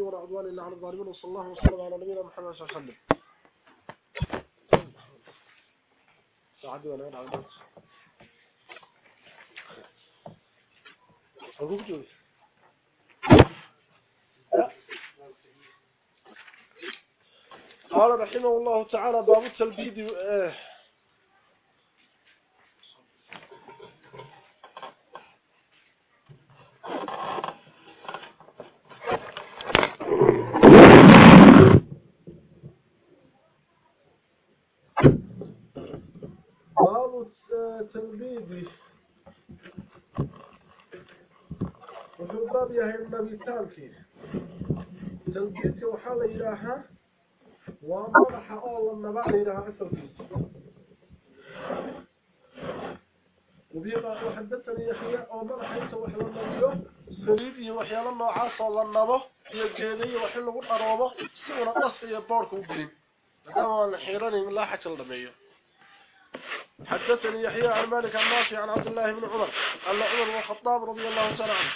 المعتدين ولا عدوان إلا على الظالمين وصلى الله وسلم على نبينا محمد صلى الله عليه وسلم. سعد ولا أنا على أقول جوز. قال رحمه الله تعالى باب التلبيد آه باب التلبيد وفي الباب يهي النبي تالكي تلبيد وحال إلهة ومرح أول النبع إلهة أسلكي وبيبقى وحدثني يحيى أو مرح إنت وحل النبي سليبي وحيال الله عاصى النبي يجيني وحل الأروبة سورة نصر يبارك وبين هذا الحيراني من لا حكى الدمية حدثني يحيى عن مالك عن عبد الله بن عمر أن عمر بن الخطاب رضي الله تعالى عنه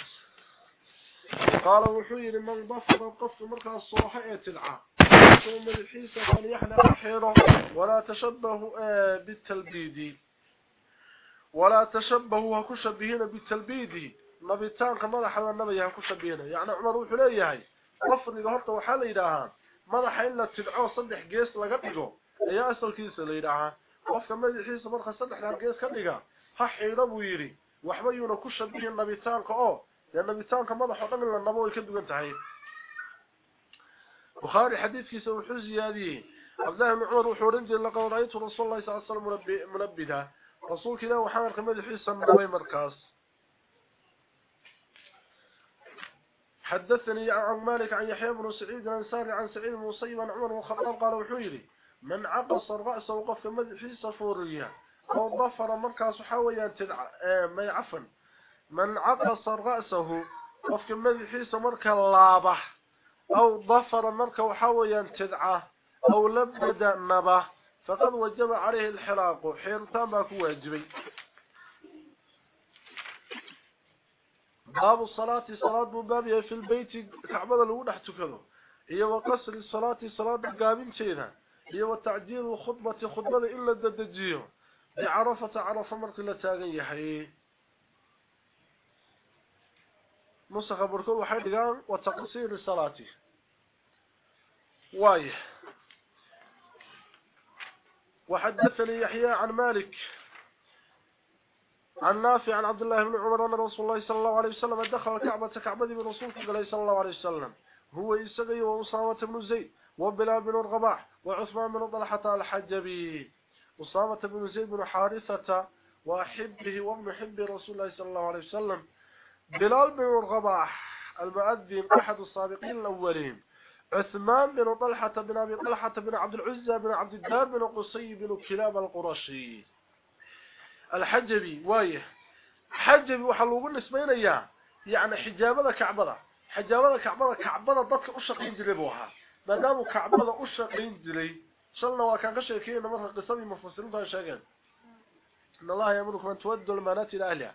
قال وحي لمن ضفر القف مركز الصوحية تدعى ثم الحيسة فليحلق حيره ولا تشبهوا بالتلبيد. ولا تشبهوا كشبهين بالتلبيد. نبيتان كمدح النبي كشبهين يعني عمر وحي ليهي ضفر إذا هرت وحال إلها مدح إلا تدعوه صدح قيس لقبقه أي أسل كيس madaxiisa marka saddexdan gees ka dhiga ha xiiro buu yiri waxba yuuna ku shabihin nabitaanka oo لأن بيتانك مضح وطنق للنبوي كدو قلت حي بخاري حديث كي سوى حزي هذه أبداه من الله معمر وحورنج لقد رأيت رسول الله صلى الله عليه وسلم منبدا رسول كده وحامر خمد حيث النبوي مركز. حدثني عن مالك عن يحيى بن سعيد الأنساري عن سعيد مصيب مصيبا عمر وخطر قال وحيري من عقص الرأس وقف في مدح السفورية أو ضفر مركز حاوية تدع... آه، ما يعفن. من عقص رأسه قف في مركز لابه أو ضفر مركز حويا تدعى أو لبد نبه فقد وجب عليه الحراق حيرتان باكو واجبي باب الصلاة صلاة ببابها في البيت كعبة الأولى احتكذه هي وقصر الصلاة صلاة قابل شيئا. هي وتعديل الخطبة خطبة إلا الدجية بعرفة عرفة مرق لا نسخ بركو waxay dhigaan wa taqsir salati واي وحدثني يحيى عن مالك عن نافع عن عبد الله بن عمر أن رسول الله صلى الله عليه وسلم دخل كعبة كعبة برسول الله صلى الله عليه وسلم هو إسقي وأسامة بن زيد وبلال بن الرباح وعثمان بن طلحة الحجبي أسامة بن زيد بن حارثة وأحبه وابن رسول الله صلى الله عليه وسلم بلال بن الرباح المؤذن أحد السابقين الأولين. عثمان بن طلحة بن أبي طلحة بن عبد العزة بن عبد الدار بن قصي بن كلاب القرشي. الحجبي وايه حجبي وحلوه بالنسبين إياه يعني حجابة كعبة حجابة كعبة كعبة ضدك أشقين جلبوها maadaama kacbada u shaqayn jiray shalna waa kaan ka sheekeeyna marka qisadii mufasiriinta sheegeen in allaha yamurukum an tuwaddu almanati ila ahliha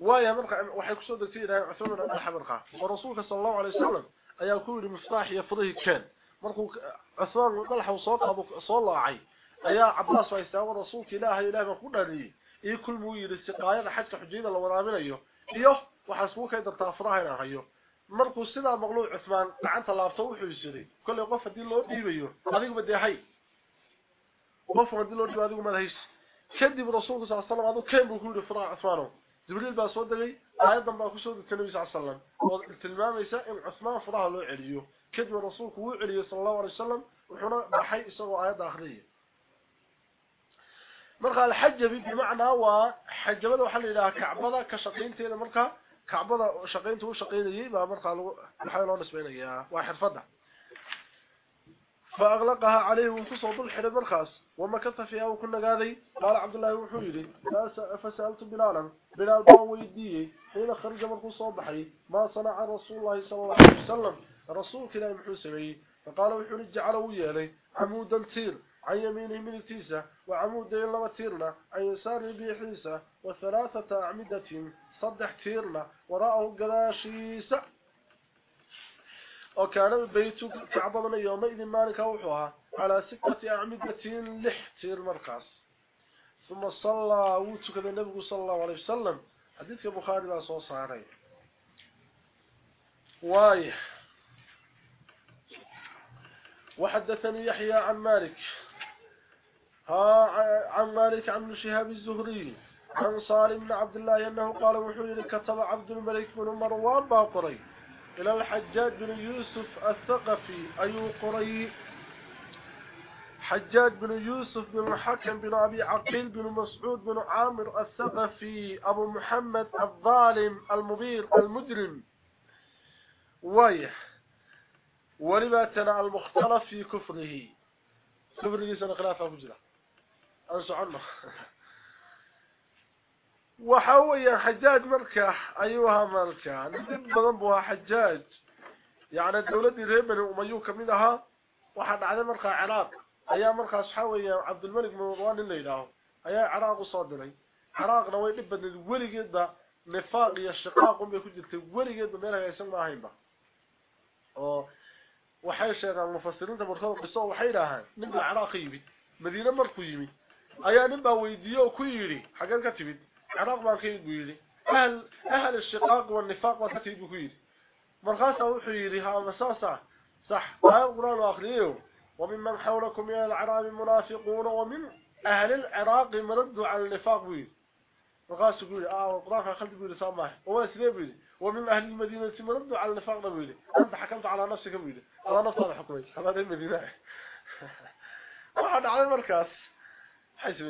waaya marka waxay kusoo degtay ilaahay cuthman ibn al-habarqa oo rasuulka sallallahu alayhi wasallam ayaa ku yiri miftaax iyo fudhi keen markuu cuthman ibn al soo qabo soo laacay ayaa cabbaas waa istaago rasuulka ilaahay ilaahay ku dhaliyay iyo kulmu yiri siqaayada xajka xujayda la waraaminayo iyo waxa isku kay dartaa furaha inaan hayo markuu sidaa maqluuc Uthman gacanta laabto wuxuu yiri kulli qof hadii loo dhiibayo adigu badeehay qof hadii loo dhiibayo adigu madahays kadib rasuulku sallallahu alayhi wasallam keen buu ku yiri fara Uthman جبريل با سو أيضا با كو سو دغاي صلى الله عليه وسلم. أو تلماميسا إن عثمان فراه لو عليو. كد رسولك و عليو صلى الله عليه وسلم. و خنا بحي اسو آيات آخرية. مرخا الحج بمعنى هو حجبه و خلي إلى كعبده كشقينته مرخا كعبده شقينته و شقينيه با مرخا لو خيلو نسبينيا واحد فضه فأغلقها عليه وانتصوا بالحرب الخاص وما كث فيها وكنا قاذي قال عبد الله وحيري فسألت بلالا. بلال باوي ديه حين خرج مركو صباحي ما صنع رسول الله صلى الله عليه وسلم رسول كلاه محسنه فقال وحيري جعله وياني عمودا تير عن يمينه من التيسة. وعمودا يلو تيرنا. عن يساره بيحيسة وثلاثة أعمدة صدح تيرنا. وراءه قداشيسة وكان البيت كعبة يومئذ مالك وحوها على ستة أعمدة لحتير مركز. ثم صلى وتكذا النبي صلى الله عليه وسلم. حديث البخاري لا صوص عليه. واي. وحدثني يحيى عن مالك. ها عن مالك عن شهاب الزهري. عن صالح بن عبد الله أنه قال وحيد كتب عبد الملك بن مروان باقري إلى الحجاج بن يوسف الثقفي أي قري. حجاج بن يوسف بن الحكم بن أبي عقيل بن مسعود بن عامر الثقفي أبو محمد الظالم المبير المجرم. ويه ولما تنع المختلف في كفره. كفره سنة خلافة مجرى أنسو عنه وحويا حجاج مركة أيها مركة نجد بضنبها حجاج. يعني الدولة دي ريبني وميو كمينها. وحد على مركة عراق. أيها مركة حويا عبد الملك من مروان اللي له أيها عراق صادري. عراق نوي لبن ولي جدا. نفاق يشقاق بيكون جلت ولي جدا. ميلها يسمى barkood qiso waxay yiraahdaan nin ciraaqi yimid madiina markuu yimid ayaa nin baa weydiiyay ku yiri xagan ka timid ciraaq baan ka yiri ahl ahl الشقاق والنفاق yiri markaas wuxuu yiri ha masasa صح. aayad quraan akhriyo وممن حولكم من العرب منافقون ومن أهل العراق مردوا على النفاق بيه وقاس يقول آه وقراها خلد يقول سامح هو سليبي ومن أهل المدينة مردوا على النفاق بيه أنت حكمت على نفسك بيه على نفس هذا حكمي هذا المدينة. واحد على المركز. حيث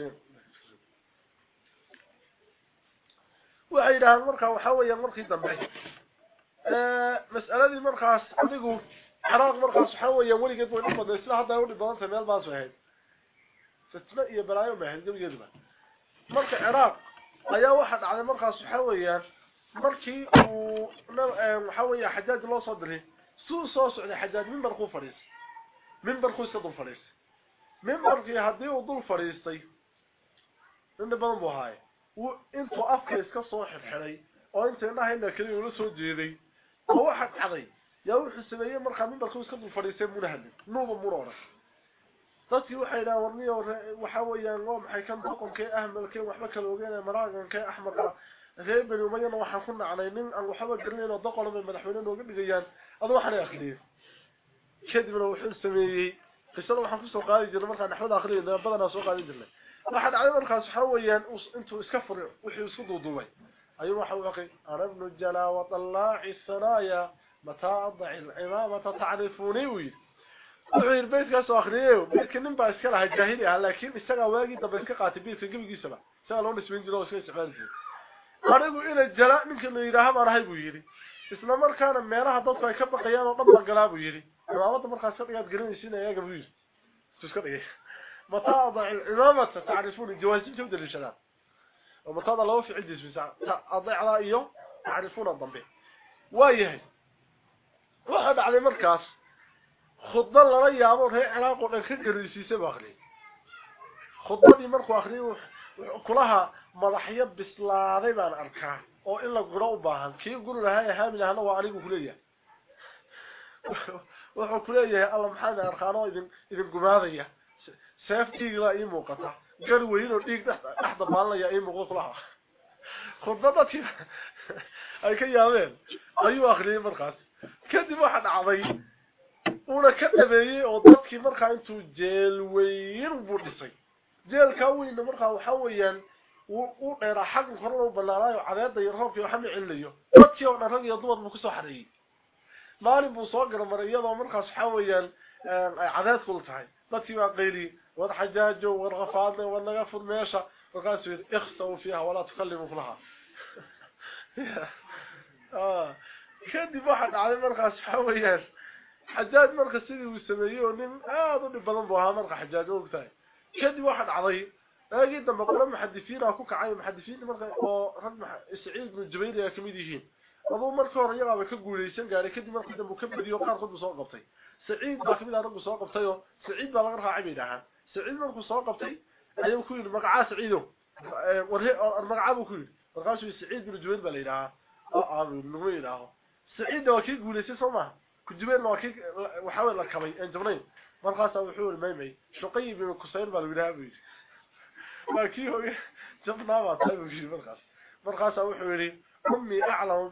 وعيدها المركة وحاوية المركة دمعي مسألة دي المركة حراق المركة وحاوية ولي قد وين أمضى إسلا حتى يولي بضان ثمية الباس وهي ستمئية بلاي ومهل دي ويجب مركة عراق أي واحد على المركة وحاوية مركة وحاوية حجاج الله صدره سو صوص على حجاج من برقو فريس من برقو سيدو فريس من برقو هدي وضو فريس طيب من بوهاي afka iska soo xirxiray oo inta indhahayna kaliya ula soo jeeday oo waxa dhacday yaa wuxuu sameeyay markaa minbarku iska dul fariistay munahadin nuuba muroona dadkii waxay yidhahaan warniyo waxa weeyaan waa maxay kan boqonkee ahmalkee waxba kala ogeynaya maraaganke axmarka reer beni umayana waxaan ku nacnay nin aan waxba garanayn oo doqola bay madaxweyne nooga dhigayaan adu waxaan akhriyay kadibna wuxuu sameeyey qisada waxaan kusoo qaadi jirnay markaan naxwada akhriyay badanaa soo qaadi jirnay waxaa dhacday markaas waxa weeyaan intuu iska furiyo wuxuu isku duuduubay ayuu waxa uu aqay arabnu jala wa talaa'i sanaya mataa adci al-imamata ta'rifuni wiil wuxuu beedka soo akhriyay beedka nin baa iska lahaa jaahili ah laakiin isaga waagi dambe iska qaatay beedka gabigiisaba isaga loo nisbin jiro iska isticmaal jiray anigu ina jala ninka la yiraahdo baan ahay buu yiri isla markaana meelaha dadku ay ka baqayaan oo dhan baan galaa buu yiri imaamada markaas ka dhigaad garanaysiin ayaga buu yiri iska dhigay متاضع العمامة تعرفون الجوازين جودة للشباب ومتاضع لو في عدس بساعة أضيع رأيهم تعرفون الضمبي ويهي وحب على مركز. خضر الله رأي أمور هي علاقة لكي الرئيسي سباخلي خضر لي مركو أخلي وكلها مضحية بسلاذي بان أركان أو إلا قروبها كي يقول لها يا هامل أهلا وعليكم كلية وحب كلية يا الله محانا أركانو إذن قماضية. Ii muuqdo kulaha khudbadii ay ka yaabeen ayuu akhriyay markaas kadib waxa dhacday una ka dhabeeyay oo dadkii markaa intuu jeel weyn buu dhisay jeelka weyn markaa waxa weeyaan uu dheeraa xaq korona u banaanayo cadeeda iyo roobkii waxa ma celiyo dadkii oo dhan rag iyo dumar buu ku soo xareeyay maalin buu soo garmaray iyadoo markaas waxa weeyaan ay cadeed kul tahay dadkii waa qayli والحجاج والغفاضة والنغفر ميشا وقال سويد اخصوا فيها ولا تخلموا فيها آه. دي واحد على مرقس حويا حجاج مرقس سيدي ويسميون اظن آه، بلن بوها مرقس حجاج وقتاي كان دي واحد عظيم اجد لما قلنا محدثين اكوك عاي محدثين مرقس أو رد اسعيد من الجبيري يا كميديهين أبو مرقس ورقا بكقوليشن قالي كدي مرقس دمو كبدي وقار خد بصوق قبطي. سعيد باكمل ارقو صوق قبطيو سعيد بلغرها عبيدها Saciid markuu soo qabtay ayuu ku yiri magaca Saciido warhe magaca ku yiri markaasuu Saciid ibn Jubayr baa leeyahay oo aamin lagu yiraahdo Saciid waa kii guuleysay Soomaa كجبين واكي وحاول لكبي إن جبنين مرقاسا وحول ميمي شقي بن كسير بالودابي واكي هو جبنا ما طيب في مرقاس مرقاسا وحول أمي أعلم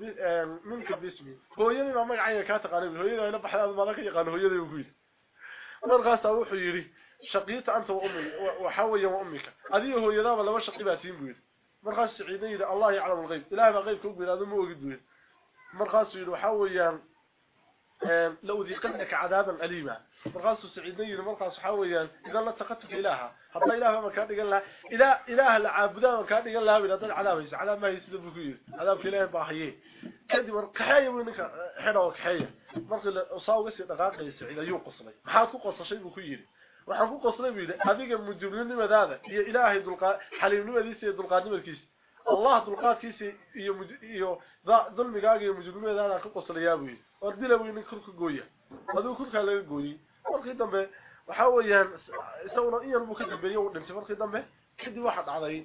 منك باسمي. هو يلي ما مغعيه كا تقاني هو يلي لا بخلا ما لك يقان هو يلي وكيل مرقاسا وحول شقيت أنت وأمي وحاوي وأمك. هذه هو يلاه لما شقي باتين بيد مرقاس سعيدين الله يعلم الغيب. إله ما غيب كوب هذا مو وجد مرقاس يلو حاويان لو ذيقنك عذابا أليما. مرقاس سعيدين مرقاس حاويا إذا لا تقتك إلها. حتى إله ما كان يقول لها إله, إله العابدان ما كان يقول لها من هذا العذاب عذاب ما بكير عذاب في إله باحيي كدي مرقحية منك حين وكحية مرقل أصاو قسي دقاقي سعيد قصلي محاد كو قصة شيء بكير waxaan ku qoslay wiile adiga mujrimnimadaada iyo ilaahay dulqaad xaliimnimadiisa iyo dulqaadnimadiisa الله dulqaadkiisa iyo iyo dulmigaaga iyo mujrimnimadaada ku qoslayaa buu ordila weyn kurka gooya aduu kurka laga gooyay markii dambe waxa weeyaan isaguna in yarbu ka dambeeyay uu dhintay markii dambe kadib waxa dhacday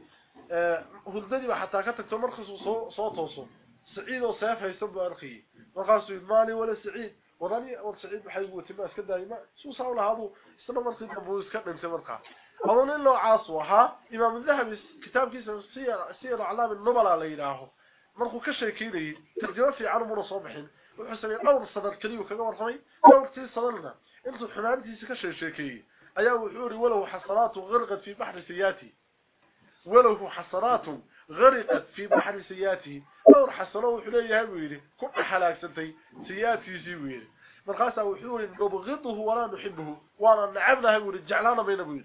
ee hurdadii waxa taa ka tagto markii soo soo tooso saciid oo seef haysto buu arkay markaasuu idmaani wala saciid وراني اور سعيد waxay timaa iska daayima soo saaw lahaadu isla markii dambe iska dhintay markaa awon in loo caas waha imaam dhahabi kitaabkiisa siyar siyar aclaam an-nubala la yiraaho markuu ka sheekeeyay tarjuma fiican muna soo bixin wuxuu sameeyay dhowr sadar kaliya kaga warramay dhowrtii sadarna intuu xunaantiisa ka sheekeeyay ayaa wuxuu yiri walow xasaraatu gharqat fi bahri siyati walow xasaraatu غرقت في بحر سياتي. نور حصلوا وحليه ويره كل حلاك سياتي سي ويره مرخاصة وحيوه إن أبغضه ولا نحبه. ولا نعبده ورجعلانه بين أبوه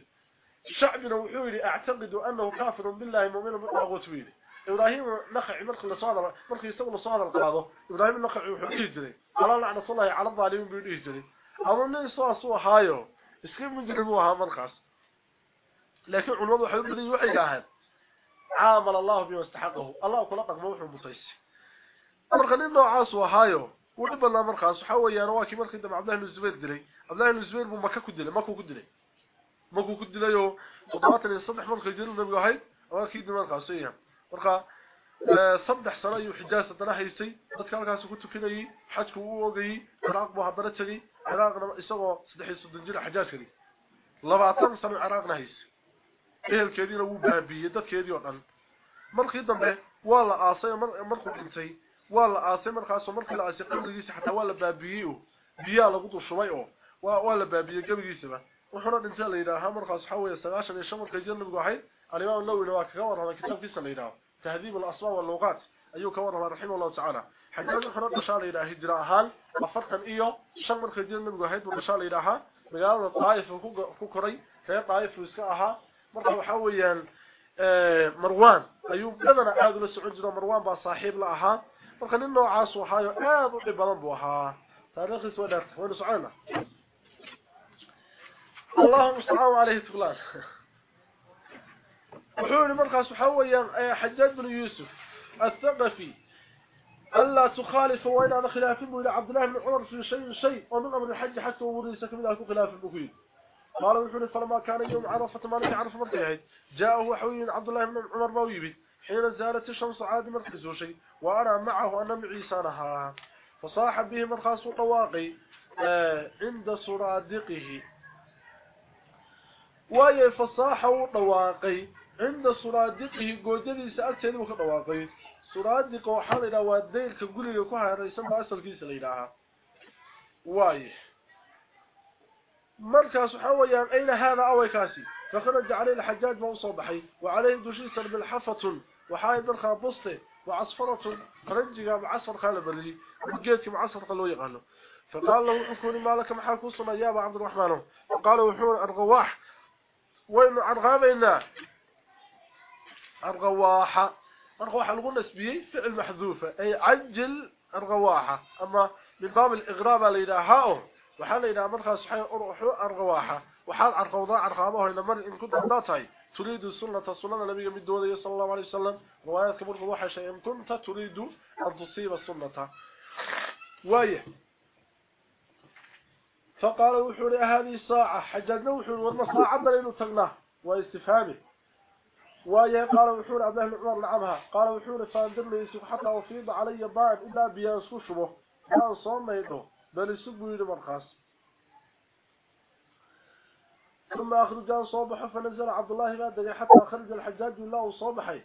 شعبنا وحيوه أعتقد أنه كافر بالله مؤمن بالأغوت ويره إبراهيم نخع مرخي لصادر مرخي يستغل صادر القاضة إبراهيم نخع وحيوه إجري على لعنة الله على الظالمين بيقول إجري أظنني صلى صلى حايو اسكين من جرموها مرخص. لكن عنوض وحيوه بذي وحي لاهل عامل الله بما استحقه الله خلقك موح مطيس مرخ إنه عاصوا هايو ودب الله مرخص حويا رواكي مرخ دم عبد الله بن الزبير دري عبد الله بن الزبير بو مكة كدلي. مكو كدلي. مكو يجري النبي وحيد رواكي دم مرخص إياه marka saddex sano ayuu xijaas hadana haystay dadka halkaas ku tukanayay xajku uu ogayay ciraaq buu hadana tagay ciraaqna isagoo saddex soddon jir xijaas kali labaatan sano ciraaqna haystay ehelkeediina wuu baabiyey dadkeedii oo dhan markii dambe waa la aasay markuu dhintay waa la aasay markaas markii la aasay qabrigiisa xataa waa la baabiyey oo biyaa lagu dushubay oo waa waa la baabiyey gabigiisaba wuxuuna dhintay la yidhaahaa markaas waxa weeye sagaashan iyo shan markay jir nabigu ahayd alimaam النووي waa kaga warramay kitaabkiisa la yiraahdo تهذيب الأصوات واللغات أيو كورها رحمه الله تعالى حجاج حرد بشار إلى هجراء أهال وفرقا إيو شمر خدير نبقى هيد بشار إلى أها مقالة طائف وكوكري هي طائف وسكاها مرحبا حويا مروان أيو بدنا آذو لسعود جدا مروان با صاحب لأها مرحبا إنه عاصو حايو آذو لبلن بوها تاريخي سودات وين سعينا اللهم استعاوا عليه تقلان وحول مرخص حويا حجاج بن يوسف الثقفي ألا تخالف وإن هذا خلاف إلى عبد الله بن عمر في شيء شيء ومن أمر الحج حتى وريسك من ذلك خلاف المفيد قال وحول فلما كان يوم عرفة ما يعرف مرتعه جاءه حوي عبد الله بن عمر مويبي حين زالت الشمس عاد مركز شيء وأنا معه أنا معي سانها فصاحب به مرخص طواقي عند صرادقه. وهي فصاحه طواقي عند صرادقه جودديسا agteeda uu ka dhawaaqay suraadiq waxa la yiraahdaa waa deelka guriga ku hareeraysan baa asalkiisa la yiraahdaa waay markaas waxa weeyaan ayna hada kaasi فخرج عليه الحجاج baxay وعليه دشيس بالحفة وحاي برخا بسته وعصفرة معصر خال بلي وجيتك معصر قالوا يقالوا فقال له حكوني مالك محاكو صنا يا ابو عبد الرحمن. فقال وحور الرواح. وين عرغابينا الرواحة الرواحة لغو نسبيه فعل محذوفة أي عجل الرواحة أما من باب الإغراب لإلهاء وحال إلى مرخى صحيح أروحوا الرواحة وحال عرقوضاء عرقابه إلى مر إن كنت أداتي تريد السنة صلى النبي من دولة صلى الله عليه وسلم روايات كبير شيء إن كنت تريد أن تصيب السنة وايه فقال وحوري هذه الساعة حججنا وحوري والمصاعة بلينو تغناه واستفهامه ويا قال وحور عبد الله بن عمر لعبها قال وحور فاندر لي حتى وفيض علي ضاعف الا بيان سوشبه كان صوميدو بل يسبوا مرخص ثم أخرج صوبح فنزل عبد الله بعد حتى خرج الحجاج الله صوبحي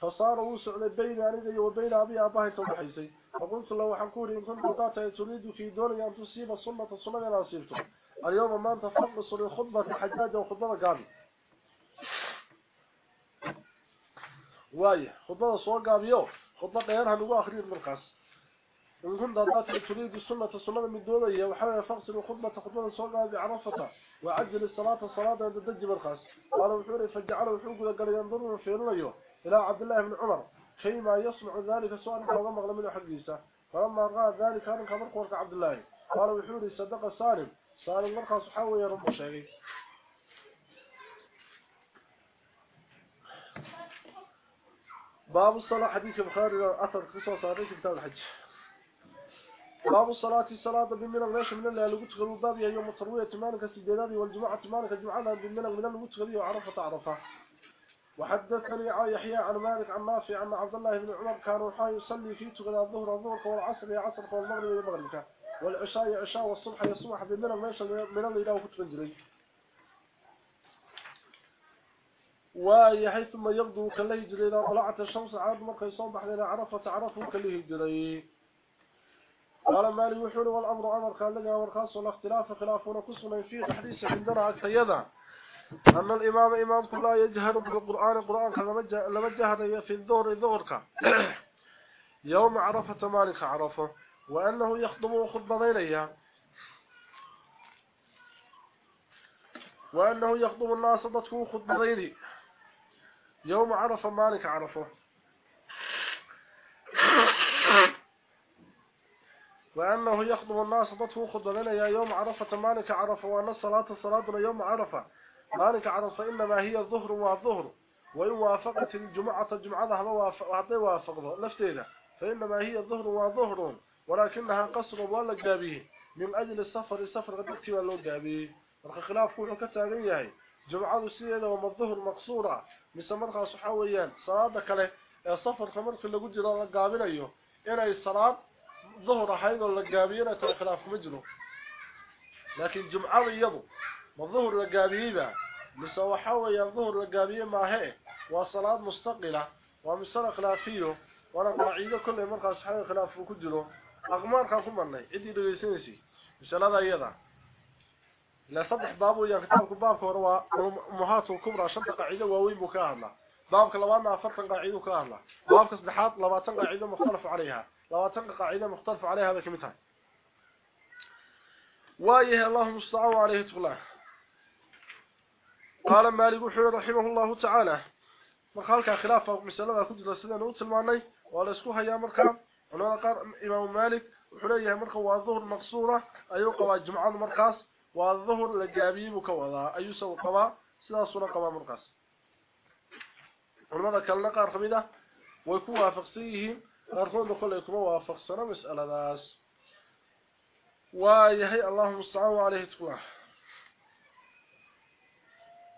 فصار وسع بين أني وبين أبي أباه توحيسي فقلت له حنكوري إن كنت قاطع تريد في دوني أن تصيب السنة السنة أنا أصيبته اليوم ما أنت تفقص لخطبة الحجاج وخطبة قابل واي خطبة سوى قابيو خطبة غيرها نقول أخرين مرقص إن كنت تريد السنة السنة من دوني وحاول فقص خطبة خطبة قابي عرفتها وعجل الصلاة الصلاة عند الدج بالخاص. قال وحوري فجعله وحوق قال ينظرون في رؤيه إلى عبد الله بن عمر فيما يسمع ذلك سؤال قال مغلى من حديثه فلما رأى ذلك كان كمر قولك عبد الله. قال وحوري صدق سالم. سالم مرخص حاوي يا رب شيء باب الصلاة حديث البخاري أثر قصص عليه كتاب الحج. باب الصلاة الصلاة بمن الغيش من الله لو تغلو باب يوم التروية مالك السجداد والجمعة مالك الجمعة بمن من لو تغلو وعرفة تعرفة. وحدثني يحيى عن مالك عن نافع عن عبد الله بن عمر كان وحا يصلي في تغلى الظهر الظهر والعصر يا عصر والمغرب يا مغرب والعشاء يا عشاء والصبح يا صبح بمن الغيش من الله إله كتفنجري وهي ثم يغدو كله إذا طلعت الشمس عاد مركي صبح لنا عرفة تعرفه كله يجري قال مالي وحول والأمر أمر كان لقى أمر خاص ولا اختلاف خلافنا كسنا في حديث عندنا أكتيدا أن الإمام إمام كل يجهر بالقرآن القرآن لما جهر في الظهر ظهرك يوم عرفة مالك عرفة وأنه يخطب خطبة إليها وأنه يخطب الناس ضدفه خطبة يوم عرف مالك عرفة. وأنه يخطب الناس ضده خطبنا يا يوم عرفة. مالك عرفة وأن الصلاة صلاة يوم عرفة. مالك عرفة إنما هي الظهر والظهر. وإن وافقت الجمعة الجمعة هذا وافق نفتينا فإنما هي الظهر والظهر. ولكنها قصر ولا جابيه من أجل السفر السفر غدتي ولا جابيه الخلاف كله كتاغيه جمعة السيدة وما الظهر مقصورة. مسمرها صحويا صلاة كله السفر خمرك اللي قد جرى لقابل أيه إنه الصلاة ظهر حين اللقابيين أتوا خلاف مجنو لكن جمعة يضو ما الظهر اللقابيين لسوا حوية الظهر اللقابيين ما هي. وصلاة مستقلة. ومسانة خلافية. ونقل عيدة كل مرقى صحيح خلاف كجنو أغمار خلافهم أني إدي لغيسينسي مسانة أيضا لا صدح بابو يكتبك بابك وروا مهاته الكبرى شمتق عيدة ووين بكاء الله labaadna afartan qaacido ka hadlaa baabka saddexaad labaatan qaacido mukhtalaf calayha لواتن قاعدة مختلف عليها هذا كمثال. وإيه الله مستعان عليه تقول قال مالك وحيد رحمه الله تعالى. مخالك خلاف مسألة كجلة سنة نوتل معني ولا اسكوها يا مركا. ولولا قال إمام مالك وحليه مركا والظهر مقصورة. أيو قوى الجمعة مركاس والظهر لجابي مكوضا أيو سوى قوى. سنة صورة قوى مركاس ulmada kala qaar xubida way ku waafaqsiihiin qarqoodu kale سنة مسألة ناس ويهي اللهم استعوه عليه تكوح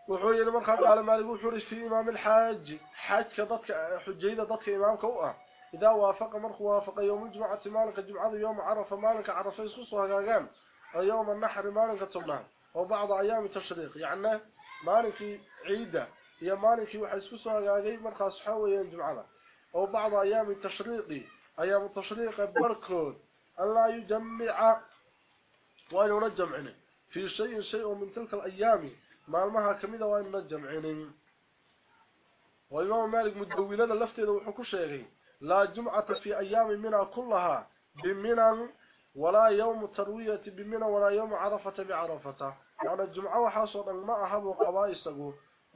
وحوية لمن قال على يقول وحورش في إمام الحاج حاج كضطك حجيدة ضطك إمام كوأه إذا وافق مرخ وافق يوم الجمعة مالك الجمعة يوم عرف مالك عرف يسوس وهكاقام يوم النحر مالك التمام وبعض أيام التشريق يعني مالك عيده iyo maalinkii waxaa isku soo hagaagay markaas waxaa weeyaan jumcada أو بعض أيام التشريق أيام التشريق بركود ألا يجمع وأن ينجم عنه في شيء شيء من تلك الأيام. ما المها كميدة وأن ينجم عنه وإمام مالك مدولنا لفتة وحكو شيء لا جمعة في أيام منها كلها بمنا ولا يوم التروية بمنا ولا يوم عرفة بعرفة. يعني الجمعة وحاصل ما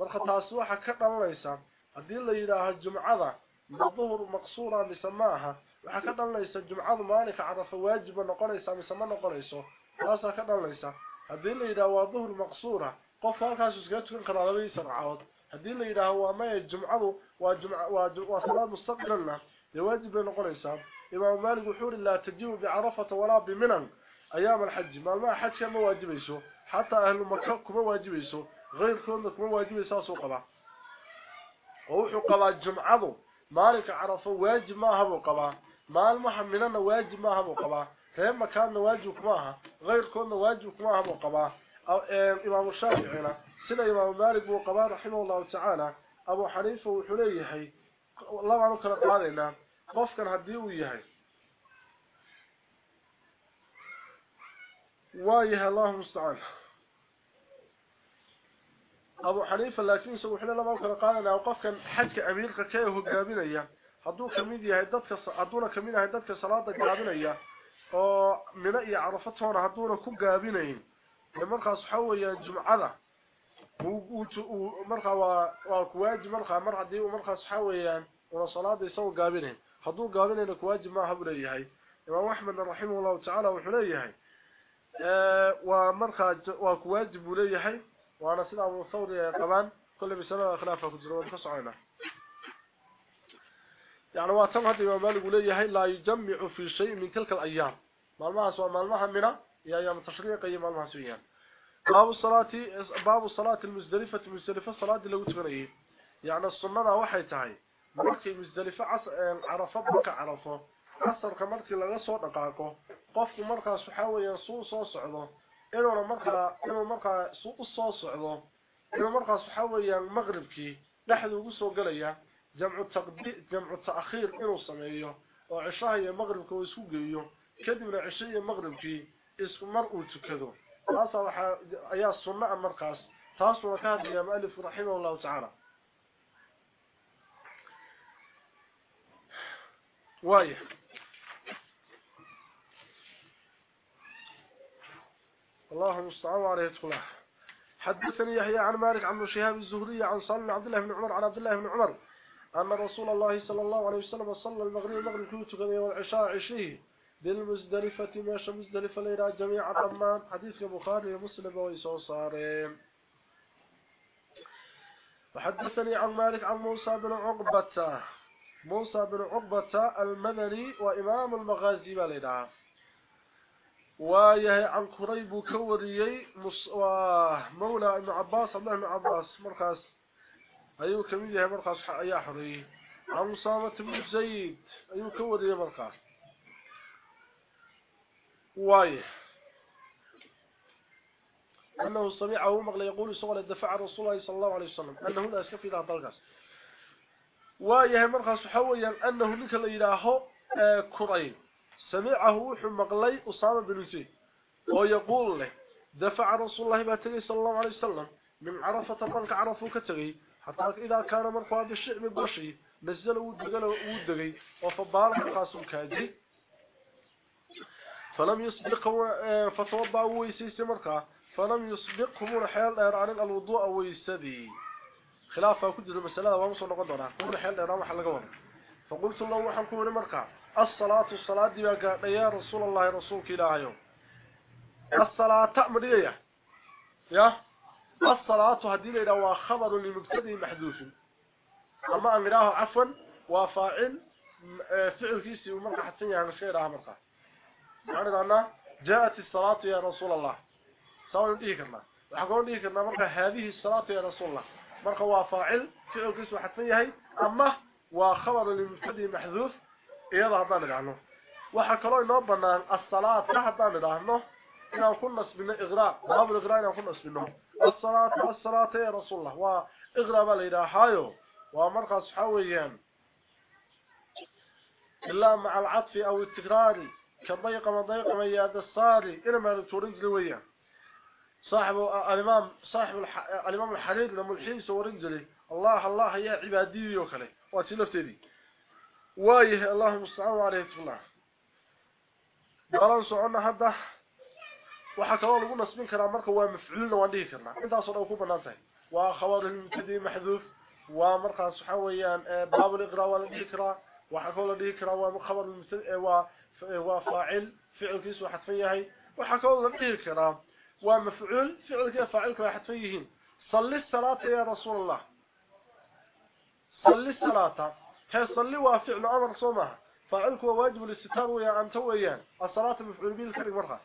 أحب وقبائسه مرخطاس وحا كقا ليس هذه اللي إله الجمعة الظهر مقصورة بسماها وحكا دلنيسا جمعة مالك عرف واجبا نقريسا بسما نقريسا تاسا كدلنيسا هذه اللي إذا هو ظهر مقصورة قف هالكاس اسكاتكن قراربي سرعات هذه اللي إذا هو ما الجمعة وجمعة وصلاة مستقبلنا يواجب نقريسا إمام مالك وحور لا تجيب بعرفة ولا بمنن أيام الحج ما ما حج كما واجبيسو حتى أهل مكة كما واجبيسو غير سنه مو واجب يساس وقبا هو قبا جمعه. مالك عرفه واجب ما هو قبا مال محمد أنه واجب ما هو قبا فهم كان واجب ماها غير كون واجب ما هو قبا أو إيه، إمام الشافعي هنا. سنا إمام مالك هو رحمه الله تعالى. أبو حنيفة وحلية الله ما نكره قادينا قف كان هدي ويهي وايه الله مستعان ابو حنيفه لكن سو خله لما كان قادنا وقفك حجك عبيد قتيه هو غابليا حدو كميد يا ددك حدونا كميد يا ددك صلاه غابليا أو من اي عرفتونا حدونا كو غابينين لما خاص حويا جمعده وجوتو مرخا وا كواجب مرخا مر حديو مرخا صحويان ولا صلاه يسو غابينين حدو غابينين كواجب ما حبريهي امام احمد رحمه الله تعالى وحليهي ومرخا وا كواجب وليهي وأنا سيده ابو ثوري قبان كل بسنه خلافة كجرو وان كسعينا يعني واتم هذه ما مالك ليهي لا يجمع في شيء من تلك الأيام. مالمها سواء مالمها منا يا أيام التشريق أي مالمها سويان باب الصلاة باب الصلاة المزدلفة المزدلفه الصلاة اللي وتغنيه يعني tahay markii musdalifa carafa baka carafo asarka markii laga soo dhaqaaqo qofku markaas waxa weeyaan soo soo socdo انه مرخه انه مرخه سو سو سوده انه مرخه سحويا مغربكي دخلو أو سو غليا جمع تقدير جمع تاخير انه سميه أو عشاء يا مغرب كو اسو غييو كدب العشاء يا مغرب في اس مر أو تكدو خاصه وحا ايا سنه مرخاس تاس وكاد يا الف رحمه الله تعالى واي الله المستعان عليه يدخله. حدثني يحيى عن مالك عن شهاب الزهري عن صلى عبد الله بن عمر عن عبد الله بن عمر أن رسول الله صلى الله عليه وسلم صلى المغرب المغرب كنت غني والعشاء عشيه بالمزدلفة ماشى مزدلفة ليلة جميع ضمان حديث البخاري ومسلم ويسو صارين وحدثني عن مالك عن موسى بن عقبة. موسى بن عقبة المدني وإمام المغازي ويهي عن قريب كوريي مولى ابن عباس الله ابن عباس مرخص. أيو كمية مرخص أيا حري. عن مصامة بن زيد. أيو كوريي مرخص. وايه. أنه سمعه مغلى يقول سؤال الدفاع رسول الله صلى الله عليه وسلم. أنه لا يسكفي ذا طلقس waayahay markaas waxa weeyaan annahu ninka la سمعه وحو مقلي أسامة بن زيد. ويقول له دفع رسول الله باتغي صلى الله عليه وسلم من عرفة من عرفه كتغي. حتى إذا كان مرفوع بالشعب بشي نزل ودقل ودقي وفبال مقاس كادي فلم يسبق فتوضع ويسيس مركا فلم يسبق مور حيال عن الوضوء ويستذي خلافة كدس المسألة ومصر نقدرها مور حيال إيران وحلقون فقلت الله وحلقون مركا الصلاة الصلاة دي قال يا رسول الله رسولك إلى يوم الصلاة تأمرية يا؟ الصلاة هدينا إذا خبر لمبتدئ محدوث. أما أمراه عفوا وفاعل آه، فعل كيسي ومرقى حتى يعني خيرها مرقى معنى أن جاءت الصلاة يا رسول الله. سواء نديكرنا وحقون نديكرنا مرقى هذه الصلاة يا رسول الله. مرقى وفاعل فعل كيسي وحتى يعني أما وخبر لمبتدئ محدوث أيضا عنه وحكى وحكرا انه بنا الصلاة هضان لدعنه إنا كنا سبنا إغراء باب الإغراء إنا كنا سبنا الصلاة والصلاة يا رسول الله وإغراء بالإله حيو ومرقص حويا إلا مع العطف أو التقراري كضيق ما ضيق ما ياد الصاري إنا ما نتورنج لويا صاحب الإمام صاحب الإمام الحليل لما الحين ورنج لي الله الله يا عبادي ويوخلي واتي لفتي وايه الله المستعان عليه الله قالوا سعنا هذا waxa kale oo lagu nasbin karaa marka waa mafcuulna waan dhihi karnaa intaas oo ku banaan tahay waa khabar mubtadi mahdhuf waa markaas waxa weeyaan baab al-iqra wala dhihi karaa waxa kale oo dhihi karaa waa khabar mubtadi waa waa faa'il ficilkiisu xadfan yahay waxa kale oo dhihi karaa ومفعول فعل كيف فاعل واحد فيهن صلي الصلاة يا رسول الله صلي الصلاة هي صلي وفعل أمر صومها فاعلك واجب الاستتار ويا أنت ويان الصلاة مفعول به الكريم مرة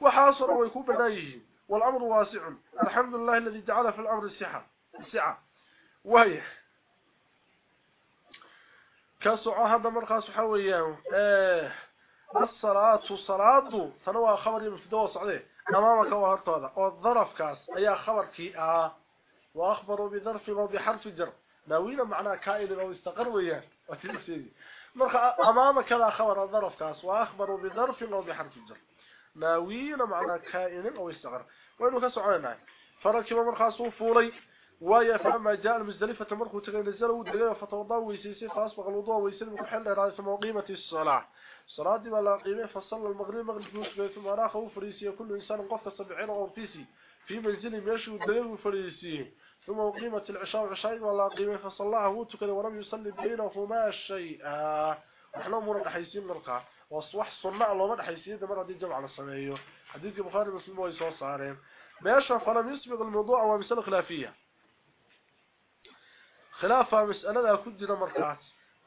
وحاصر ويكون بدايه والأمر واسع. الحمد لله الذي جعل في الأمر السحة السعة وهي. كسعة هذا مرخص حويا آه الصلاة صلاة. تنوى خبر يمفدوه صعده أمامك وهرطوذا. والظرف كاس. أي خبر كي. آه. وأخبروا بظرف وبحرف جر. ناوينا معناه كائن أو استقر وياه. وتنسيدي مرخى أمامك لا خبر الظرف كاس وأخبروا بظرف وبحرف جر. ناوينا معناه كائن أو استقر. وإنه كسعونا فركب مرخى صوفولي ويا فما جاء المزدلفة مرخو تغنزل ودغى فتوضا ويسيسي فاصبغ الوضوء ويسلم كحل راس قيمة الصلاة. صلاة دي ولا قيمة فصل المغرب المغرب نسبة ثم راخه فريسي كل إنسان قفة سبعين غرفيسي في منزل يمشي ودغى فريسي ثم قيمة العشاء وعشاء ولا قيمة فصلاه وتكذا ولم يصلي بينهما شيء نحن أمور حيسين نرقى وصوح صنع الله مدى حيسين ده مرة دي جمع على السمايو. حديث بخاري مسلم ويسوى صارين ماشا فلم يسبق الموضوع ومثال خلافية. خلافة مسألة كجرة مركات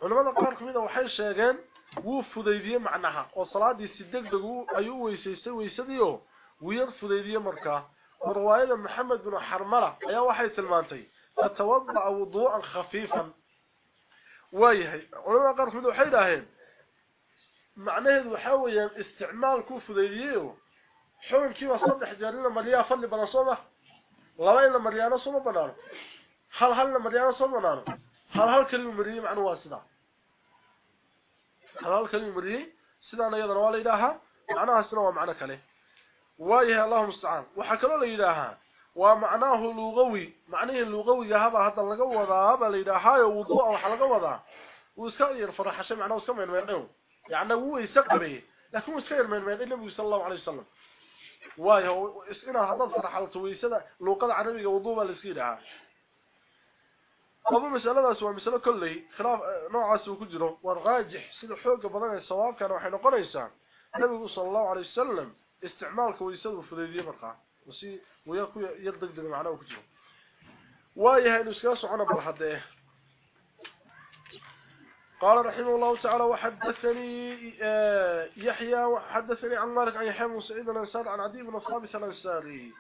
علماء قار كميدة وحي شاقين wuu fudaydiyey macnaha oo salaadii si degdeg ayuu weysaystay weysadiio wuu yar fudaydiyey markaa مرواية محمد بن حرملة. اي وحي سلمانتي اتوضع وضوءا خفيفا. ويهي. ولما قرص بدو حيداهين معناه يحاول استعمال كوف ديديو حول كي وصلح احجارنا مليا فل بنصومه لوين مريانا صوم بنار هل هل مريانا صوم بنار هل هل كلمة مريم عن واسدا هل هل كلمة مريم؟ سيدان أيضا والا إلهة؟ معناها سنوه معنى كله وايه الله وحكى له إلها ومعناه لغوي معناه اللغوي هذا هذا لغا ودا هذا ليدها وضوء أو حلقه ودا وسكير فرح شيء معناه سمع ما يعني هو يسقبي لكن وسكير من ما النبي صلى الله عليه وسلم وايه اسنا هذا فرح على تويسده لغه عربيه وضوء لا اسكيدها هذا مسألة سواء مسألة كلي خلاف نوع سوى كجره والراجح سيد حوق بدن الصواب كان وحي نقريسا النبي صلى الله عليه وسلم استعمال كويسد وفديديه مرقا وسي وياكو يردق معنا وكجره وايه انه اسكا سخنا بالحده قال رحمه الله تعالى وحدثني يحيى وحدثني عن مالك عن يحيى بن سعيد عن عدي بن ثابت الانصاري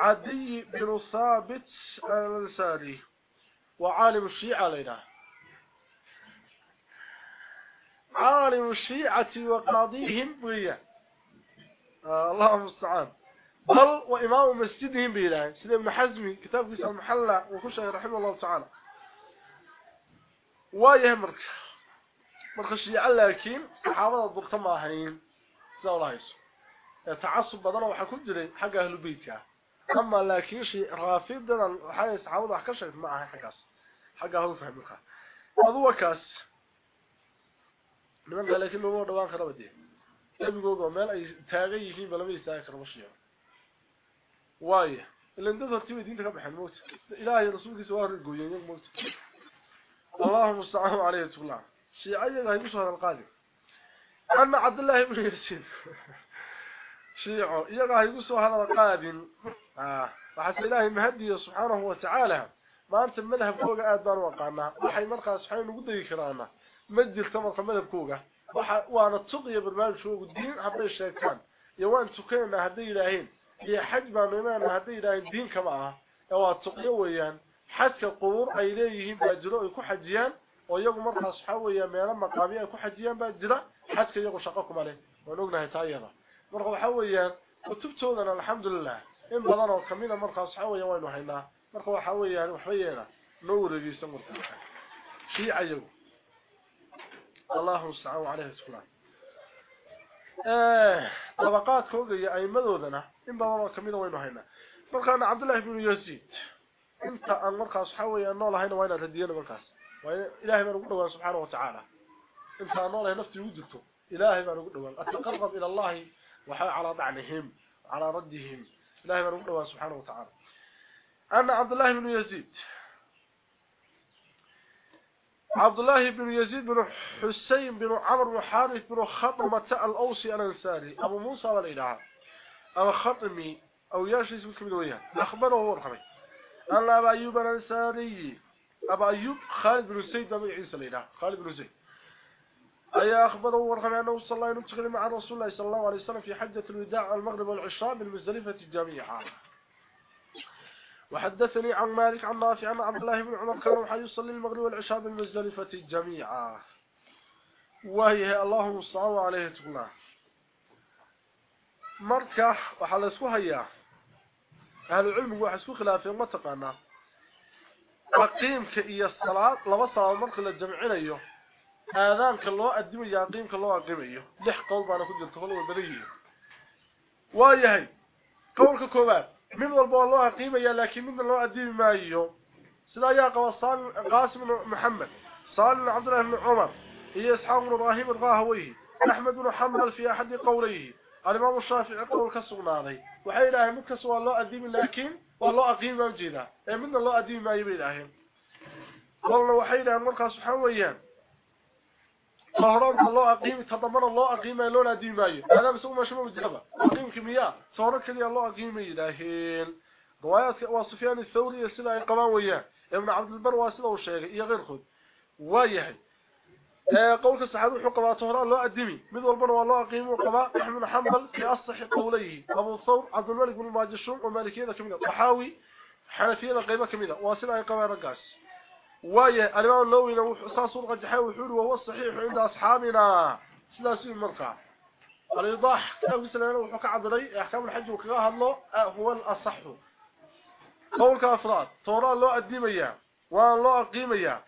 عدي بن ثابت الانصاري وعالم الشيعة لنا عالم الشيعة وقاضيهم آه الله المستعان. بل وإمام مسجدهم بإله سيد ابن حزمي كتاب قيس المحلة وكشه رحمه الله تعالى. ويا مرك مرك الشيعة لكن الضغط ماهين سيد الله يسو تعصب بدنا وحكو جري حق أهل بيتها أما لكن شيء رافض دنا حي صحابة وحكشف معها حكاس حقا هو فهم لك هذا كاس. لمن قال لكن هو دوان خربتي أبقوا مال أي تاغي فيه بلما يستاغي خربشيه واي إلا أنت ترتيب دين لك بحال موت إلهي رسولك سواهر القويين يموت اللهم استعاهم عليه وتقول الله. شيعي الله يبسوا هذا القادم. أما عبد الله بن يرسل شيعي الله يبسوا هذا القادم. آه. فحس إلهي مهدي سبحانه وتعالى. ما أنت منها بكوغة آدبار وقعنا. وحي مرقى سبحانه وقده يكرانا مجل تمرقى منها بكوغة waana tuqiya barnaamijkooga diin hadday sheegtaan iyo waan tukanayna hadday yidhaaheen iyo xaj baanu imaana hadday yidhaaheen diin kama aha ee waa tuqiyo weeyaan xajka qubuur ay leeyihiin baa jiro ay ku xajiyaan oo iyagu markaas waxaa weeyaa meelo maqaamiyo ay ku xajiyaan baa jira xajka iyagu shaqo kuma leh waan ognahay taa iyada marka waxaa weeyaan kutubtoodana alxamdulilah in badan oo kamida markaas waxaa weeyaan waynu haynaa marka waxa weeyaan waxba yeena noo wareegaysan marka shiica iyagu الله سبحانه وتعالى تقول ا طبقات فوق اي مدودنا ان بابا كميده وينو هينا بلكان عبد الله بن يزيد انت ان مرخص حوي ان الله هينا وين رديين بلكان وين الله يرغدوا سبحانه وتعالى انت ان الله نفسي وجدتو الله يرغدوا اتقرب إلى الله وعلى ضعنهم على ردهم الله يرغدوا سبحانه وتعالى أنا عبد الله بن يزيد عبد الله بن يزيد بن حسين بن عمرو بن حارث بن خطمة الأوسي الأنساري أبو موسى والإله أبو خطمي أو ياشي اسمه كمدوية أخبره هو الخمي أن أبا أيوب الأنساري أبا أيوب خالد بن سيد بن عيسى الإله خالد بن سيد. أي أخبره هو الخمي أنه صلى الله عليه وسلم مع رسول الله صلى الله عليه وسلم في حجة الوداع المغرب والعشاء بالمزدلفة الجميعة وحدثني عن مالك عن نافع عن عبد الله بن عمر كان وحي يصلي المغرب والعشاء بالمزدلفة جميعا وهي اللهم صلى عليه وسلم مركح وحل اسكوها هيا. أهل العلم هو حسكو خلافه ما تقانا. وقيمك ايا الصلاة لبصلا المركة للجمعين أيوه. هذانك الله قدم ايا قيمك الله قيم أيوه. لح قول بانا كنت جلتفل وبرهي وهي هي. قولك كوبات. من ضرب الله قيمة يا لكن من الله عديم ما ايو سلا ياقوا قاسم محمد صالح بن عبد الله بن عمر هي اسحاق بن إبراهيم الغاهويه احمد بن حنبل في احد قوله الامام الشافعي قول كسوناده وحي الله مكسو الله اديم لكن والله اقيم وجيده من الله اديم ما يبي الاهل والله وحي الله مركا سبحان ويان صورك الله اقيم تضمن الله اقيم لا لا باي. أنا بسوي ما شنو بدي هذا اقيم كميه صورك لي الله اقيم الهيل روايه وصفيان الثوري يسلا انقوا ويا ابن عبد البر واسله وشيخ يا غير خد وايه قولك الصحابي حقبه طهره لو ادمي من البر والله اقيم وقبا احمد حنبل في اصح قوليه ابو الثور عبد الملك بن ماجد الشوق ومالكيه كمنه صحاوي حنفيه قيمه كميه واسله انقوا رجاش وي الامام النووي لو حصص رجح وحول وهو الصحيح عند اصحابنا ثلاثة مرقع الاضاح كان سلمان وحك عبدري احكام الحج وكذا الله هو الاصح قولك افراد ترى لو قديميا وان لو قيميا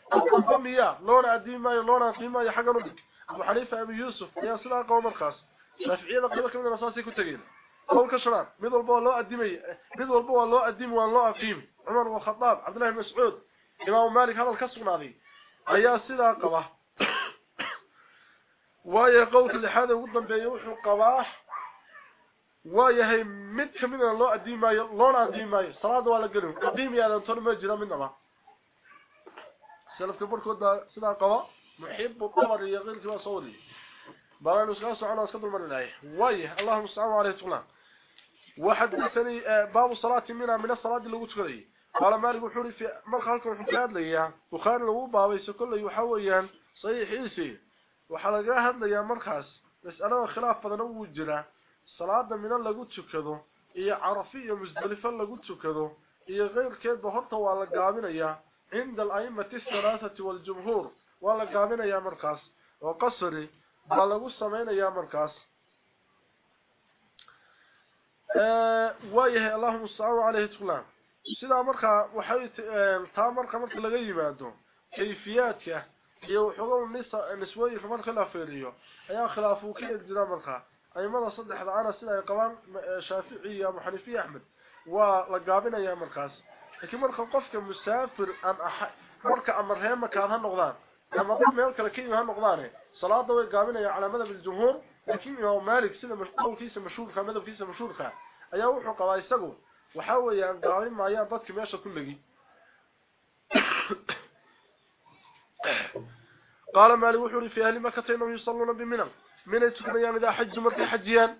قوميا لو قديميا لو قيميا حاجة ربك ابو حنيفه ابو يوسف يا سلام قوم الخاص شافعي لقبك من رصاصي كنت تجيب قول كشرار ميدول بو لو قديميا ميدول بو لو قديم وان لو قيم عمر والخطاب عبد الله بن مسعود hadal ka sugnaaday ayaa sida qaba waaye qowlka lixaad ugu dambeeyay wuxuu qabaa waayahay mid kamid ah loo adiimayo loona adiimayo salaada waa la gelin qiimiyadan toona ma jira midnaba سلف كبركود سدا قوا محب الطبر يغير كما صوري بلان اسقاس على اسقد المرناي واي اللهم صل عليه وسلم وحدثني باب الصلاه من من الصلاه اللي وتكدي قال مالك وحوري في مرخالك وحكاد لي وخان لو باوي لي وحويا صيح إيسي. وحلقا هذا يا مرخاس نسأله خلافة نوجنا صلاة من الله قد شكذو إيا عرفية مزدلفة الله قد شكذو إيا غير كيد بهرته وعلى قابنا يا. عند الأئمة الثلاثة والجمهور وعلى قابنا يا مرخاس وقصري بلغو السمعين يا مرخاس آه، ويهي اللهم الصعو عليه تقلام سيدا مركا وحي تا مركا مركا laga yimaado kayfiyaadka iyo nisa nisway marka khilaaf fiiriyo ayaa khilaaf uu ka jira marka aymada saddexda ana sida ay qabaan Shaafici iyo Abu Hanifi Ahmed waa la gaabinaya markaas laakiin marka qofka musaafir aan marka amarheema ka ha noqdaan ama dad meel kale ka yimaad noqdaan salaada way gaabinaya calaamada bil jumhur laakiin Imam Malik sida mashquulkiisa mashhuurka madhabkiisa mashhuurka ayaa wuxuu qabaa isagu waxa weeyaan maaya dadka meesha ku lagi قال مالك وحوري في أهل مكة إنهم يصلون بمنى من يتكنيان إذا حج مركي حجيان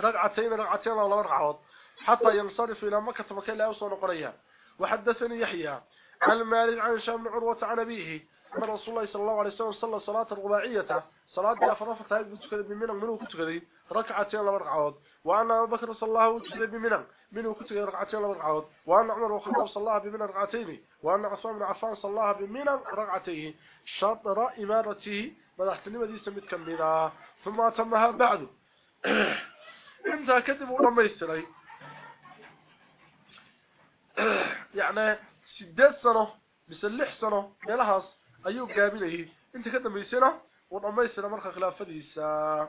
رقعتين رقعتين الله رقعات حتى ينصرف إلى مكة مكة لا يوصل قرية وحدثني يحيى عن عن شام عروة عن أبيه أن رسول الله صلى الله عليه وسلم صلى صلاة الرباعية صلاة بأفرافة بتكذب بمنى منه كتكذب ركعتين لما ركعات وأن أبو بكر صلى الله عليه وسلم بمنى منه كتكذب ركعتين لما ركعات وأن عمر وخطاب صلى الله بمنى ركعتين. وأن عثمان بن عفان صلى الله بمنى ركعتين. شطر إمارته. مدحت لمدي سمت كميرا ثم أتمها بعد. انت كذب ولما يستري. يعني سداد سنة بس اللح سنة أيوب قابله انت كده بيسنة ونميسنا مرخى خلافديسا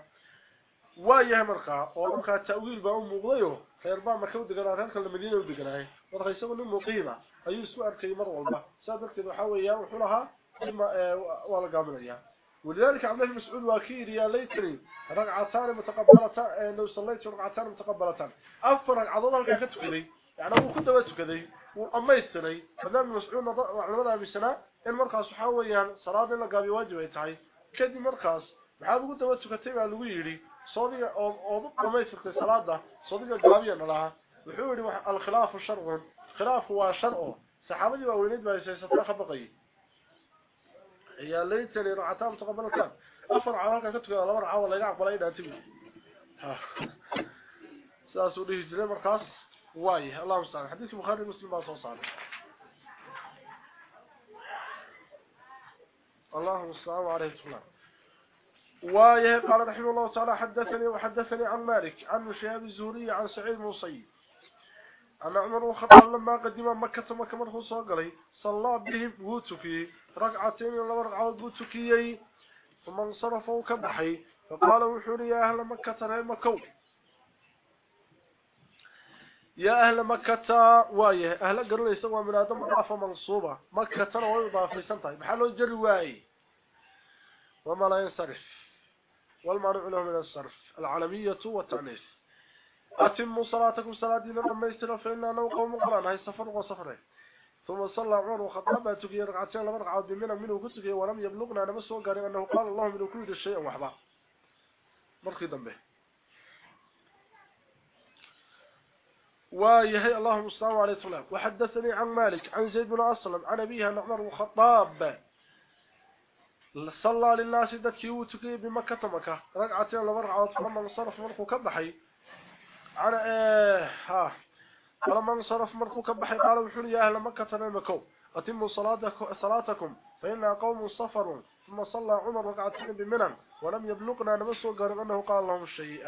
وايه مرخى ومرخى التأويل بأم مغضيه خير بقى مرخى ودقنا رانك المدينة ودقنا مرخى يسوي له مقيمة أيوب سؤال كي مرة والله سابق كده حاول اياه وحولها إما ولا قابل اياه ولذلك عبد الله مسعود واكيد يا ليتني ركعتان متقبلتان لو صليت ركعتان متقبلتان افرق عضلها كان كتبدي يعني هو كنت وتكدي وأميستني فدام مسعود علمنا بسنة إن مركز حاويا صلاة إلا قابي واجب يتعي كدي مركز baa lagu yiri soodiga oo oo dhameystirtay salaada soodiga gaabiyana laha wuxuu yiri wax al khilaaf shar'un khilaaf waa shar'o saxaabadii waa weyneed baa isaysatay khabaqay يا ليت لي رعتان تقبل ka tukada laba raaco laga aqbalay dhaantii ha saas uu dhigi jiray markaas واي الله مستعان حديث البخاري ومسلم بقى صار اللهم صل عليه وسلم ويه قال رحمه الله تعالى حدثني وحدثني عن مالك عن شهاب الزهري عن سعيد المصيب أن عمر وخطاب لما قدم مكة مكة مرخو صغري صلى بهم بوتكي ركعتين لما ركعوا بوتكي ثم انصرفوا كبحي فقال وحوري يا أهل مكة رأي مكو يا أهل مكة وايه أهل قرن يسوى من آدم مضافة منصوبة. مكة ويضافة سنتهي بحاله الجري واي. وما لا ينصرف. والمعنى له من الصرف. العالمية والتعنيف أتموا صلاتكم دين لما يسترى فإننا نوقوا مقران هاي سفر وصفره ثم صلى عمر وخطاب تكي ركعتين لما ركعوا بمنا منه كتكي ولم يبلغنا نمسه قال أنه قال الله من كل شيء وحبا. مرخي به ويهي اللهم صل عليه وسلم وحدثني عن مالك عن زيد بن أسلم عن أبيها عن عمر وخطاب صلى للناس دكي وتكي بمكة مكة. ركعتين ركعوا فلما انصرف مرخو كبحي. على إيه ها. فلما انصرف مرخو كبحي قال وحول يا أهل مكة نمكو. أتموا صلاتكم فإن قوم صفروا ثم صلى عمر ركعتين بمنن. ولم يبلغنا نمسوا قال أنه قال لهم الشيء.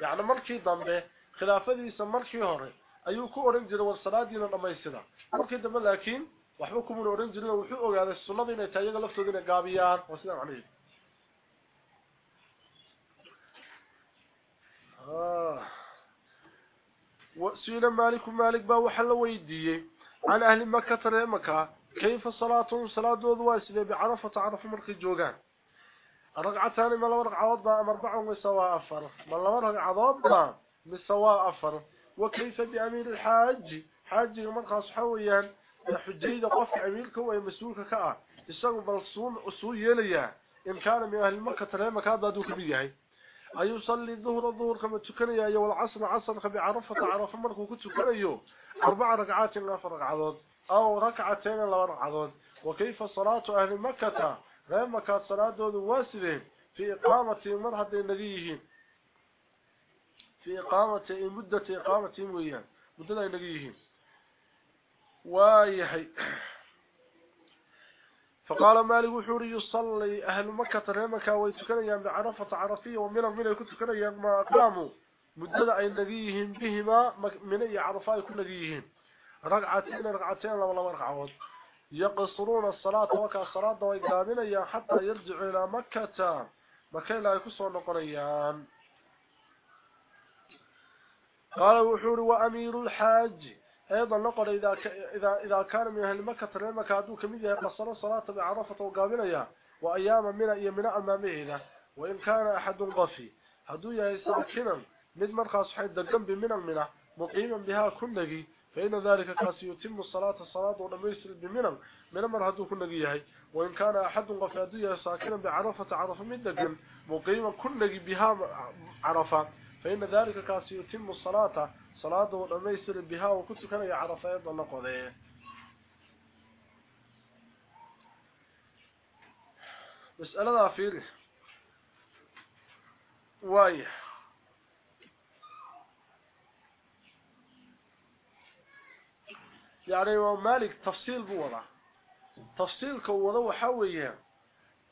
يعني مركي ضمبه. خلافه يسمر شي هوري ايو كو اورن جيره والصلاهين دمايسدا وركي دبا لكن وحو كوم اورن جيره و خي اوغاده سنه ان تايغه وسلام عليكم آه وسيل مالك مالك با وحل ويدي عن أهل مكه ترى مكه كيف الصلاه والصلاه والواسل بعرفه تعرف مرق جوغان الرقعة ما لو رقعه وضع أمر بعهم يسوا افر ما لو رقعه وضع بسواء أفر. وكيف بأمير الحاج؟ حاج المنخص حويا. حجيد قف عميلك ويمسؤولك كأ يساقوا بالصون أصوي يليا. إن كان من أهل مكة المكة ترهيما كأ دادو كبيه أيصلي الظهر الظهر كما يا أيو العصر عصر كبي عرفة عرفة منك وكو تكني أربع ركعات لا فرق عضد أو ركعتين لا فرق عضد وكيف صلاة أهل مكة؟ غير كأ صلاة دون واسره في إقامة مرهد النبيهين في إقامة مدة إقامة ويان مدة النبيهم ويحي فقال مالك وحوري يصلي. أهل مكة رمكة ويتكنيا بعرفة عرفية ومن من يكون تكنيا ما قاموا مدة أي نبيهم بهما من أي عرفاء يكون نبيهم رقعتين رقعتين لما رقعوات يقصرون الصلاة وكا الصلاة ويقامين حتى يرجع إلى مكة. مكة لا يكسر نقريان قال وحوري وأمير الحاج. أيضا نقل إذا إذا إذا كان من أهل مكة رمى كادو كمية قصر الصلاة بعرفة وقابلها وأيام من أيام أمامه وإن كان أحد غفي هدو يا ساكنا مد مرخص حيث دقم بمنا منه مقيما بها كنغي فإن ذلك كاس يتم الصلاة الصلاة ونميسر بمنا من مر هدو كنغي هي. وإن كان أحد غفي هدو ساكنا بعرفة عرفة من دقم مقيما كنغي بها عرفة. فإن ذلك كاس يتم الصلاة صلاة ونميسر بها وكنت كان يعرف أيضا نقضي. مسألة فيه واي. يعني مالك تفصيل بوضع. تفصيل كوضا وحاوية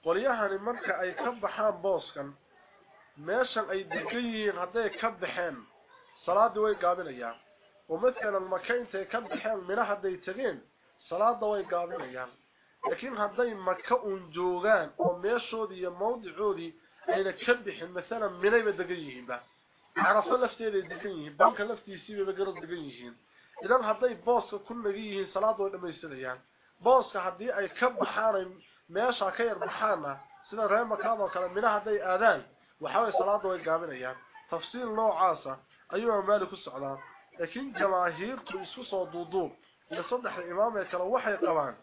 قريهان مركا أي كبحان بوسكا meeshan ay degan yihiin hadday ka baxeen salaada way gaabinayaan oo midkan maka intay ka baxeen mina hadday tageen salaada way gaabinayaan laakiin hadday maka uun joogaan oo meeshoodii iyo mawdicoodii ayna ka bixin masalan minayba degan yihiinba carafo lafteeday degan yihiin banka laftiisiibaba garab degan yihiin idan hadday booska ku nagan yihiin salaada way dhammaystilayaan booska haddii ay ka baxaan meesha ka yar baxaana sida reer makaadoo kale mina hadday aadaan وحاول صلاته ويقابليان تفصيل نوعاسة أيها مالك السعودان لكن جماهير تلسوس وضوضوب لصدح الإمام يتلوحي قبان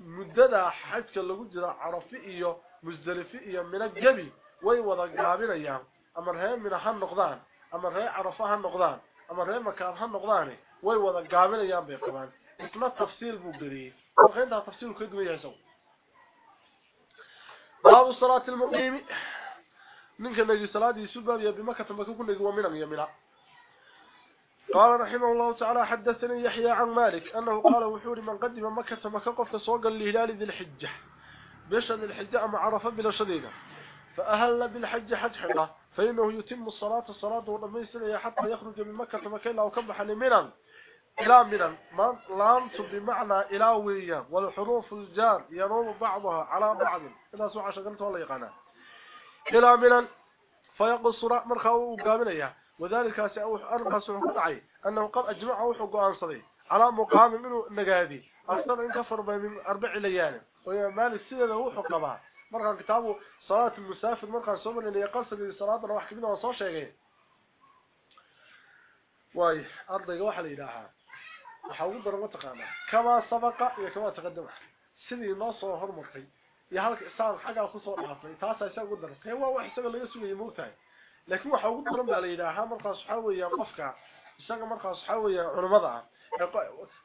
مددا حيث اللي قد عرفئيه مزدلفئيه من الجبي ويوضا قابليان أمر هاي من هالنقضان أمر هاي عرفها النقضان. أمر هاي مكان هالنقضاني ويوضا قابليان بيقبان إثناء تفصيل مبدري وغيرها تفصيل كدوي يسو باب صلاة المقيم. Ninka nagi salaadiisu baabiya bimakata maka ku nagi waa minan iyo قال رحمه الله تعالى حدثني يحيى عن مالك أنه قال وحور من قدم مكة مكة قفت صوغا لهلال ذي الحجة. بشد الحجة أما عرفة بلا شديدة فأهل بالحج حج حقه فإنه يتم الصلاة الصلاة ولما يسري حتى يخرج من مكة مكين لو كبح لمنا إلى منا لام بمعنى إلى ويا والحروف الجار ينوم بعضها على بعض. إذا سوى شغلت ولا يقنا إلى كلامنا فيقول الصراع مرخا وقابل إياه وذلك سأوح أربع سنة قطعي. أنه قد أجمع أوح وقوان صدي. على مقام منه النقادي. أصدر إن كفر بين أربع ليالي وهي مال السنة لأوح وقبها مرخا كتابه صلاة المسافر مرخا سمر اللي يقصد لصلاة روح كبيرة وصول شيئين. واي أرضي يوح الإلهة أحاول برمتقامه كما سبق يكما تقدمه. سنة نصر هرمرخي iyo halka isaan xaga ku soo dhaafay taas ay ugu dartay waa wax isaga laga sugayay moogtahay laakiin waxa ugu daran baa la yiraahaa markaas waxa weeyaan qofka isaga markaas waxa weeyaan culimada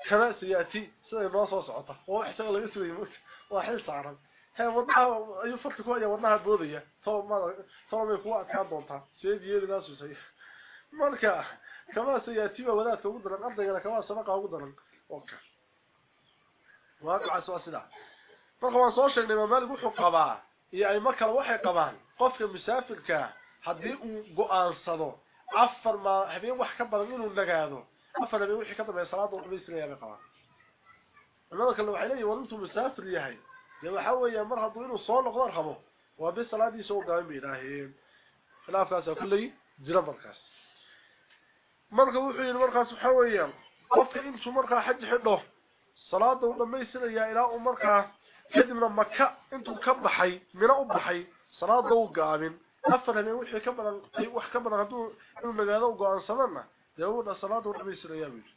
kama siyaati sidii noo soo socota oo wax isaga laga sugayay moogtahay waa xil saaran هي wadnaha ayuu farta ku haya wadnaha boodaya soo ma soo ma ku adkaan doonta seediyada naas u say marka kama sayatiba wadaadka ugu daran ardayga kama sabaqa ugu daran okay waaqa soo sida wuxuu qabaa iyo ay markale waxay qabaan qofka musaafirka hadii uu go'aansado afar ma habeen wax ka badan inuu nagaado afar habeen wixii ka dambeeya salaada uu dhameystiraya qabaa marka kale waxay leeyihiin intuu musaafir yahay dee waxa weeyaa mar hadduu inuu soo noqdo rabo waa bis salaadiisa u gaaban bay idhaaheen khilaafkaasa kulley jira markaas marka wuxuu yidhi markaas waxa weeyaan qofka intuu markaa xaj xidho salaada uu dhamaystirayaa ilaa uu markaa كدبنا مكة انتو كبه حي من أبه حي صلاة دو قامن أفضل أن يوحي كبه أي وح كبه غدو إنو لقى دو قوان صلانا يقول صلاة دو ربي سريابير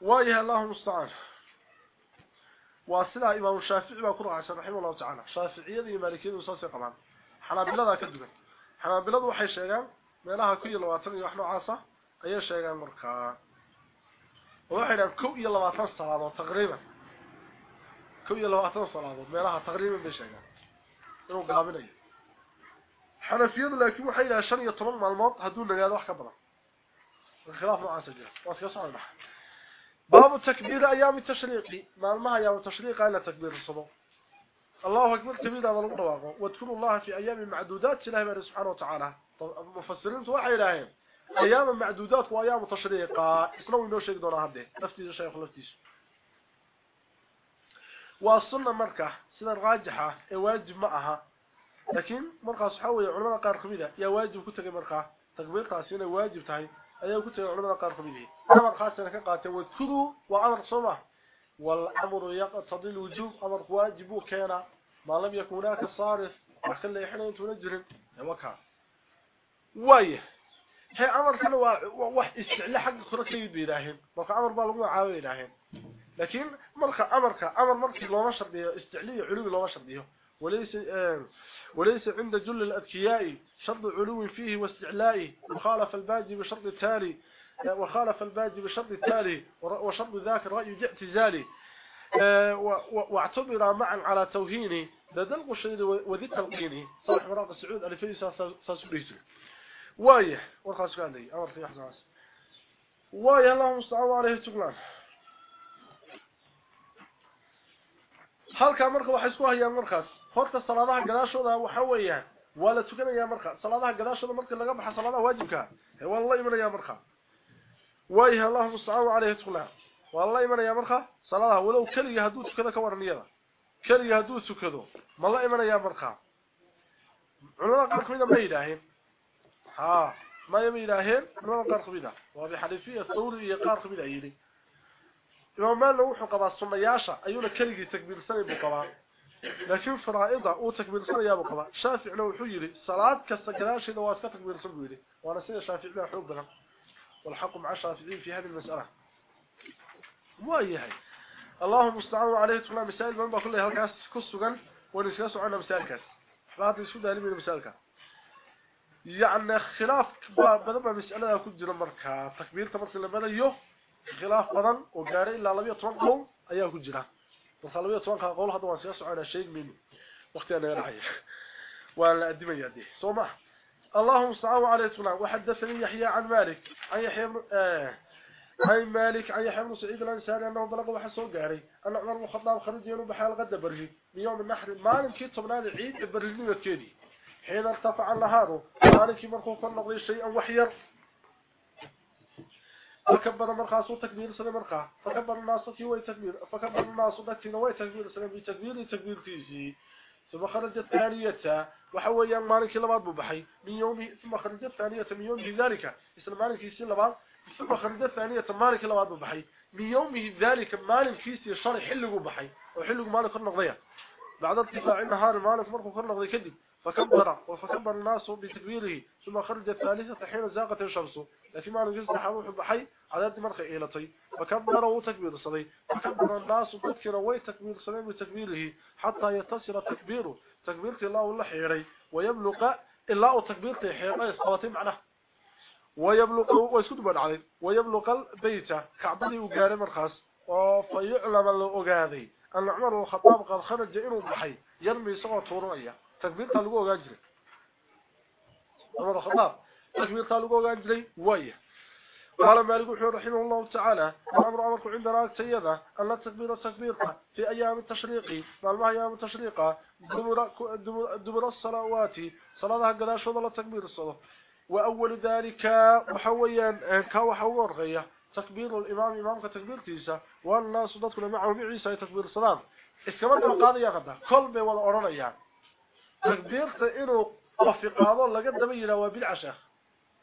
وإيها الله مستعان واصلها إمام الشافعي بقرعة رحمه الله تعالى شافعي ذي مالكين وصاصي قبان حنا بلده كدبن حنا بلده وحي شيئا ما لها كي لو أتني عاصة أي شيء مركا وحنا كوي يلا أتن صلاة تقريبا كوي يلا أتن صلاة ما تقريبا بشيء إنه قابل أي حنفي يد لكن وحي لأشان يطمن مع الموت هدول لك هذا وحكبرا الخلاف معنا سجل واسك يصعر باب التكبير أيام التشريق ما المها أيام التشريق إلا تكبير الصدو الله أكبر تبيد هذا الأمر واذكروا الله في أيام معدودات الله سبحانه وتعالى مفسرين توحي لهم أيام معدودات وأيام تشريقة. اسمو إنه شيخ دون هدي نفسي شيخ خلصتيش وصلنا مركة سنة راجحة واجب معها. لكن مرخص حوي علماء قار خبيده يا واجب كتغي مرخه تقبيل قاسينه واجب تاعي ايو كتغي علماء قار خبيده أنا خاصنا كقاتي وتدو وأمر صمه والأمر يقتضي الوجوب أمر واجب وكينا ما لم يكن هناك صارف. خلي إحنا نجرم. وكا. ويه hay amar kana waa wax isticla xaq kore ka yidaahin marka amar baa lagu caawin ilaahin laakiin marka amarka amar markii looma shardiyo isticliyo culubi looma shardiyo وليس وليس عند جل الأذكياء شرط علو فيه واستعلاء وخالف الباجي بشرط التالي وخالف الباجي بشرط التالي وشرط ذاك الرأي اعتزالي واعتبر معا على توهيني لدى القشيد وذي التلقيني صالح مراق السعود ألفين ساسوريسو وايه والخاص كان لي أمر في أحزاس وايه اللهم استعوى عليه التقلان halka marka waxa isku hayaan markaas horta salaadaha gadaashooda waxa weeyaan wala tukanaya marka salaadaha gadaashooda marka laga baxo salaadaha waajibka ee wallahi imanaya marka waayha allah musta'an alayhi tqula wallahi imanaya marka salaadaha walow kaliya haduu tukado ka waraniyada kaliya haduu tukado ma la imanaya marka culimada qaar kamida ma yidhaaheen yidhaaheen culimada qaar kamida waa bi xadifiya thawri iyo qaar kamida yiri إمام مالنا وحو قبا السنياشا أيونا كليجي تكبير سنة بقبا لكن فرائضة أو تكبير سنة يا بقبا شافع لو حجري صلاة كالسجلاش إذا تكبير سنة بيلي وأنا سنة شافع لها حبنا والحق مع الشافعين في هذه المسألة. وأيهي اللهم استعانوا عليه تقول مسائل من بقول لها كاس كسوغا ونسكاسوا عنا مسائل كاس. حبات يسود هذه من مسائل كاس. يعني خلاف بدأ مسألة كنت جرى مركا. تكبير تمرك لبدا يو؟ khilaaf badan oo gaaray ilaa 12 qowl ayaa ku jira marka 12 qowl hadda waan soo soconaa shay min waqtiga la raacay wala adimaya dii soma اللهم صل على سيدنا وحدثني يحيى عن مالك. عن يحيى أي مالك. أي حمل سعيد الأنسان أنه بلغ وحسو قاري أن عمر بن الخطاب خرج ينو بحال غدا بري بيوم النحر. مالك كي طبنان العيد بري كيدي حين ارتفع النهار. مالك مرخو فنقضي شيئا وحير فكبر مرخاص تكبير سنة مرخا فكبر الناس في تكبير. فكبر الناس دكتين وي تكبير سنة بتكبير تكبير فيه ثم خرجت ثانية. وحويا مالك لبعض ببحي. من يومه. ثم خرجت ثانية من يومه ذلك. اسم مالك يسير لبعض. ثم خرجت ثانية مالك لبعض ببحي. من يومه ذلك مالك يسير شرح حلقه بحي وحلقه مالك النقضية بعد ارتفاع النهار مالك مرخو النقضي كذب. فكبر وفكبر الناس بتكبيره ثم خرج الثالثة حين زاغت الشمس. لكن ما نجلس حبوح بحي عدد مرخ إيلتي. فكبر وتكبير الصدي فكبر الناس تذكر ويتكبير الصدي بتكبيره حتى يتصل تكبيره تكبيرت الله والله حيري. ويبلغ إلا تكبيرته حيري صوتي معنا ويبلغ ويسكت بن عليه. ويبلغ البيت. كعبدي وقاري مرخص. فيعلم الأغاذي. أن عمر الخطاب قد خرج إنه بحي. يرمي طورية تكبيرته لغو أغاجري عمر الخطاب تكبيرته لغو أغاجري ويه قال مالك وحيد رحمه الله تعالى الأمر أمرك عندنا سيدة. أن لا تكبير التكبير في أيام التشريق. ما أيام التشريق؟ دبر, دبر الصلوات. صلاة قداش وضل تكبير الصلاة. وأول ذلك محويا. كوحور غية. تكبير الإمام إمامك تكبير تيسا. والناس تدخل معه بعيسى تكبير الصلاة. إسكامات القاضية غدا. كل ولا تقديرته انه طرف قاضي لا قدم يلا وبالعشاء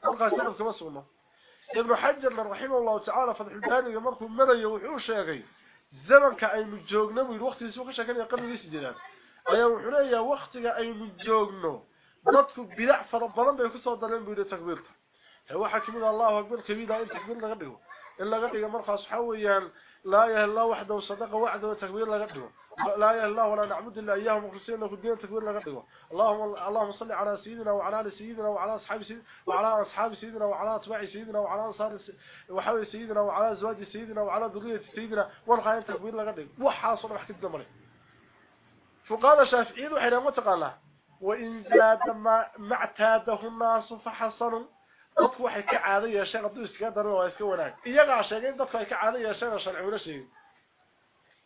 وقال ابن حجر رحمه الله تعالى فتح الباري يمر في مريا وحو شيغي زمنك اي مجوغنا وي الوقت اللي سوق شكل يقرب لي سجلان اي وحنايا وقتك اي مجوغنا ضدك بلع فربان بيكو سو دالين بيد تكبيرته هو حكم الله اكبر كبير انت تكبير لغدغو الا غدغ مرخص صحويا لا اله الا وحده وصدقه وعده وتكبير لغدغو لا إله إلا الله ولا نعبد إلا إياه مخلصين له الدين تكبير لا قدغه اللهم اللهم صل على سيدنا وعلى آل سيدنا وعلى أصحاب سيدنا وعلى أصحاب سيدنا وعلى أتباع سيدنا وعلى أنصار وحوي سيدنا وعلى أزواج سيدنا وعلى ذرية سيدنا والقاين تكبير لا قدغه وحا صدح كده مره فقال الشافعي وحنا متقالا وإن زاد ما معتاده الناس فحسنوا dadku waxay ka caado yeesheen hadduu iskaga daro waa iska wanaag iyagaa sheegay ay ka caado yeesheen sharciyuna sheegay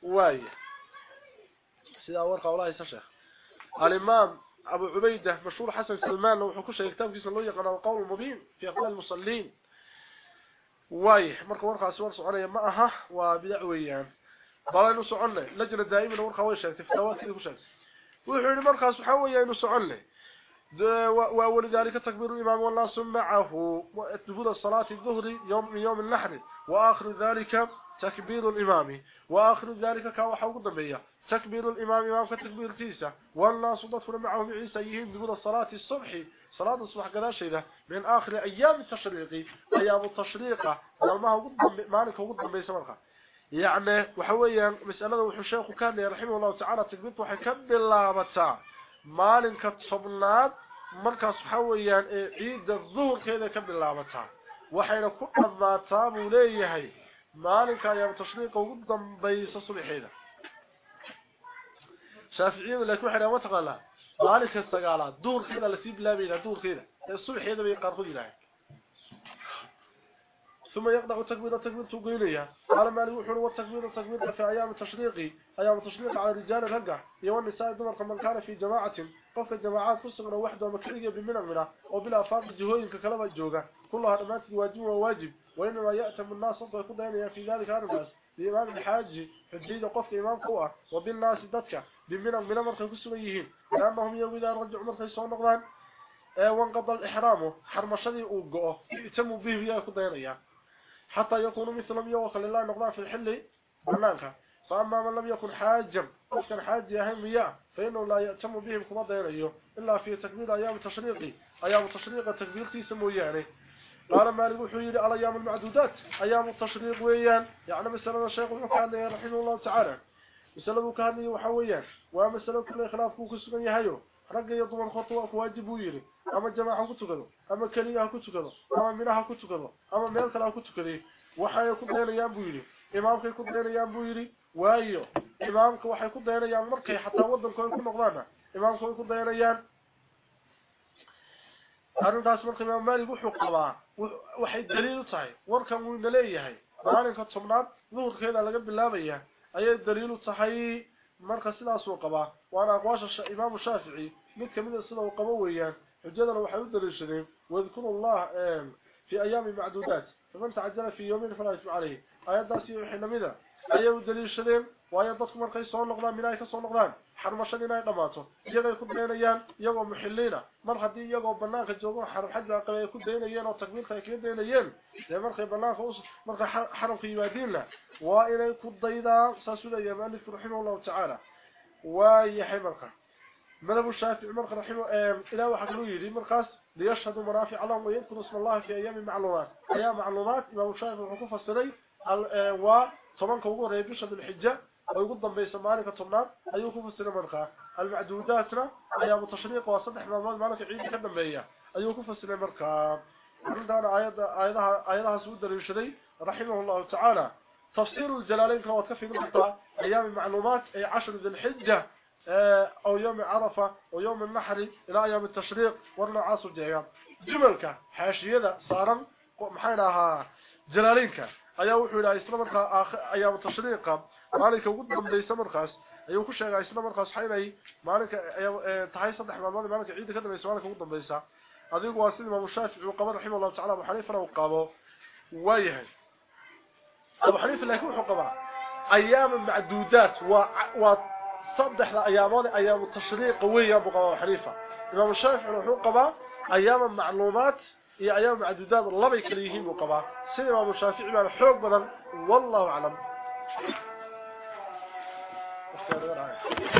waaya سيدا ورقة والله يسا الإمام أبو عبيدة مشهور حسن سلمان لو حكوش يكتاب كيسا الله يقنى القول المبين في أقوال المصلين وايح مركة ورقة سوار سعونية معها وبدعويان بلا إنه سعوني لجنة دائما ورقة ويشاك تفتوات كده كشاك ويحوني مركة سحوية إنه سعوني وولذلك تكبير الإمام والله سمعه دخول الصلاة الظهر يوم من يوم النحر وآخر ذلك تكبير الإمام وآخر ذلك كاوحا قدمية تكبير الإمام إمام كتكبير تيسة. والناس ضفر معهم عيسى يهين دون الصلاة الصبح. صلاة الصبح قد شيء من آخر أيام التشريق. أيام التشريق. لما هو قدم مالك هو قدم بيسمرها يعني وحويا مسألة وحشيخ كان رحمه الله تعالى تكبير وحكب الله متاع مالك تصبنات مركز حويا عيد الظهر كذا كب الله متاع وحين كل ما تابوا ليه مالك أيام التشريق وقدم بيس صبحينا شافعيين لكن وحنا ما تقالا مالك السقالات دور كذا لسيب لابينا دور كذا. الصبح هذا بيقرقوا إلهي ثم يقضع تكبير التكبير تقيلية. قال مالك وحنا والتكبير التكبير في أيام التشريق. أيام التشريق على رجال الهقع يوم النساء دمر من كان في جماعة. قف الجماعات فسقنا وحده ومكرية بمنع منها وبلا فاق الجهوين ككلمة الجوغة كلها نمات واجب وواجب. وإنما يأتم الناس صدق في ذلك الإمام الحاج حجيد قف إمام قوة وبالناس دتك بمن من مرخي كسويهين لأنهم يومدا رجع مرخي سو نقدان وانقضى الإحرام حرمشدي uu go'o itamu bihiya ku dayraya hatta yakunu mithla ma khal Allah noqdaan fi xilli banaanka فأما من لم يكن حاجا وكان حاج أهمية فإنه لا يأتم بهم كما دينية إلا في تكبير أيام التشريق. أيام التشريق تكبير تيسمو يعني. قال مالك وحيري على أيام المعدودات أيام التشريق ويان يعني مثلا الشيخ وكان رحمه الله تعالى مسألة كان وحويان ومسألة كل خلاف كوكسن يهيو رجع يضمن خطوة واجب ويري أما جماعة كتكلو أما كلية كتكلو أما منها كتكلو أما ميل كلا كتكلي وحي يكون دينيان بويري إمامك يكون دينيان بويري waayo imaamka waxay ku dayanayaan markay xataa wadankooda ku noqdaan ku arrintaas marka imaam maalik wuxuu qabaa waxay daliil u tahay warkan wuu ina leeyahay maalinka tobnaad duhurkeeda laga bilaabaya ayay daliilu tahay marka sidaas uu qabaa waana aqwaasha imaamu shaafici mid kamid ah sida uu qabo weeyaan xujadana waxay u daliishadeen wadkurullah fi ayaami macduudaat faman tacajala fi yawmin fala ismu alayhi ayadaasi wixii lamida ayay u daliishadeen waayo dadku markay soo noqdaan minay ka soo noqdaan xarmashan inay dhamaato iyagay ku daynayaan iyagoo muxilliina mar haddii iyagoo banaanka joogo xaram xajga qabay ku daynayeen oo takbiirka ay kaga daynayeen dee markay banaanka us markay xaramka yimaadiinna waa inay ku daydaan saas u leeyahay mualifku raximahullahu tacaala waayahay marka madhabu shaafici marka raximo ilaah waxaa kaluu yidhi markaas liyashhadu manaafic lahum wayadkuru isma allahi fi ayaami macluumaat ayaa macluumaat imaamu shaafici wuxuu ku fasiray waa tobanka ugu horeeya bisha dilxija ويقول ضميس مالك التمنان أيوه كفصل منخا المعدوداتنا أيام التشريق وصدح مالك مالك عيد كالنمية أيوه كفصل منخا قلت أنا آيادها سودة للشدي رحمه الله تعالى. تفسير الجلالين كما من نقطة أيام المعلومات أي عشر ذي الحجة آه، أو يوم عرفة أو يوم النحر إلى أيام التشريق ورنا عاصر دي أيام جملك حاشية صارا محايلها جلالينك أيام التشريق أيام التشريق. مالك قدام دي سمرخاس أيها كل شيء إسلامك حيني مالك تحي صدح مالك مالك عيد كده بيسوالك قدام ديسا هذه هو أسلم أبو الشافعي وقبر رحمه الله تعالى أبو حنيفة وقابه ويهي أبو حنيفة لكن حقبها أيام معدودات و... وصدح لأيامات أيام التشريق قوية أبو حنيفة إمام الشافعي حقبها أيام معلومات هي أيام معدودات الله بيكليهم وقبها سيد إمام الشافعي مع الحق بدل والله Federal.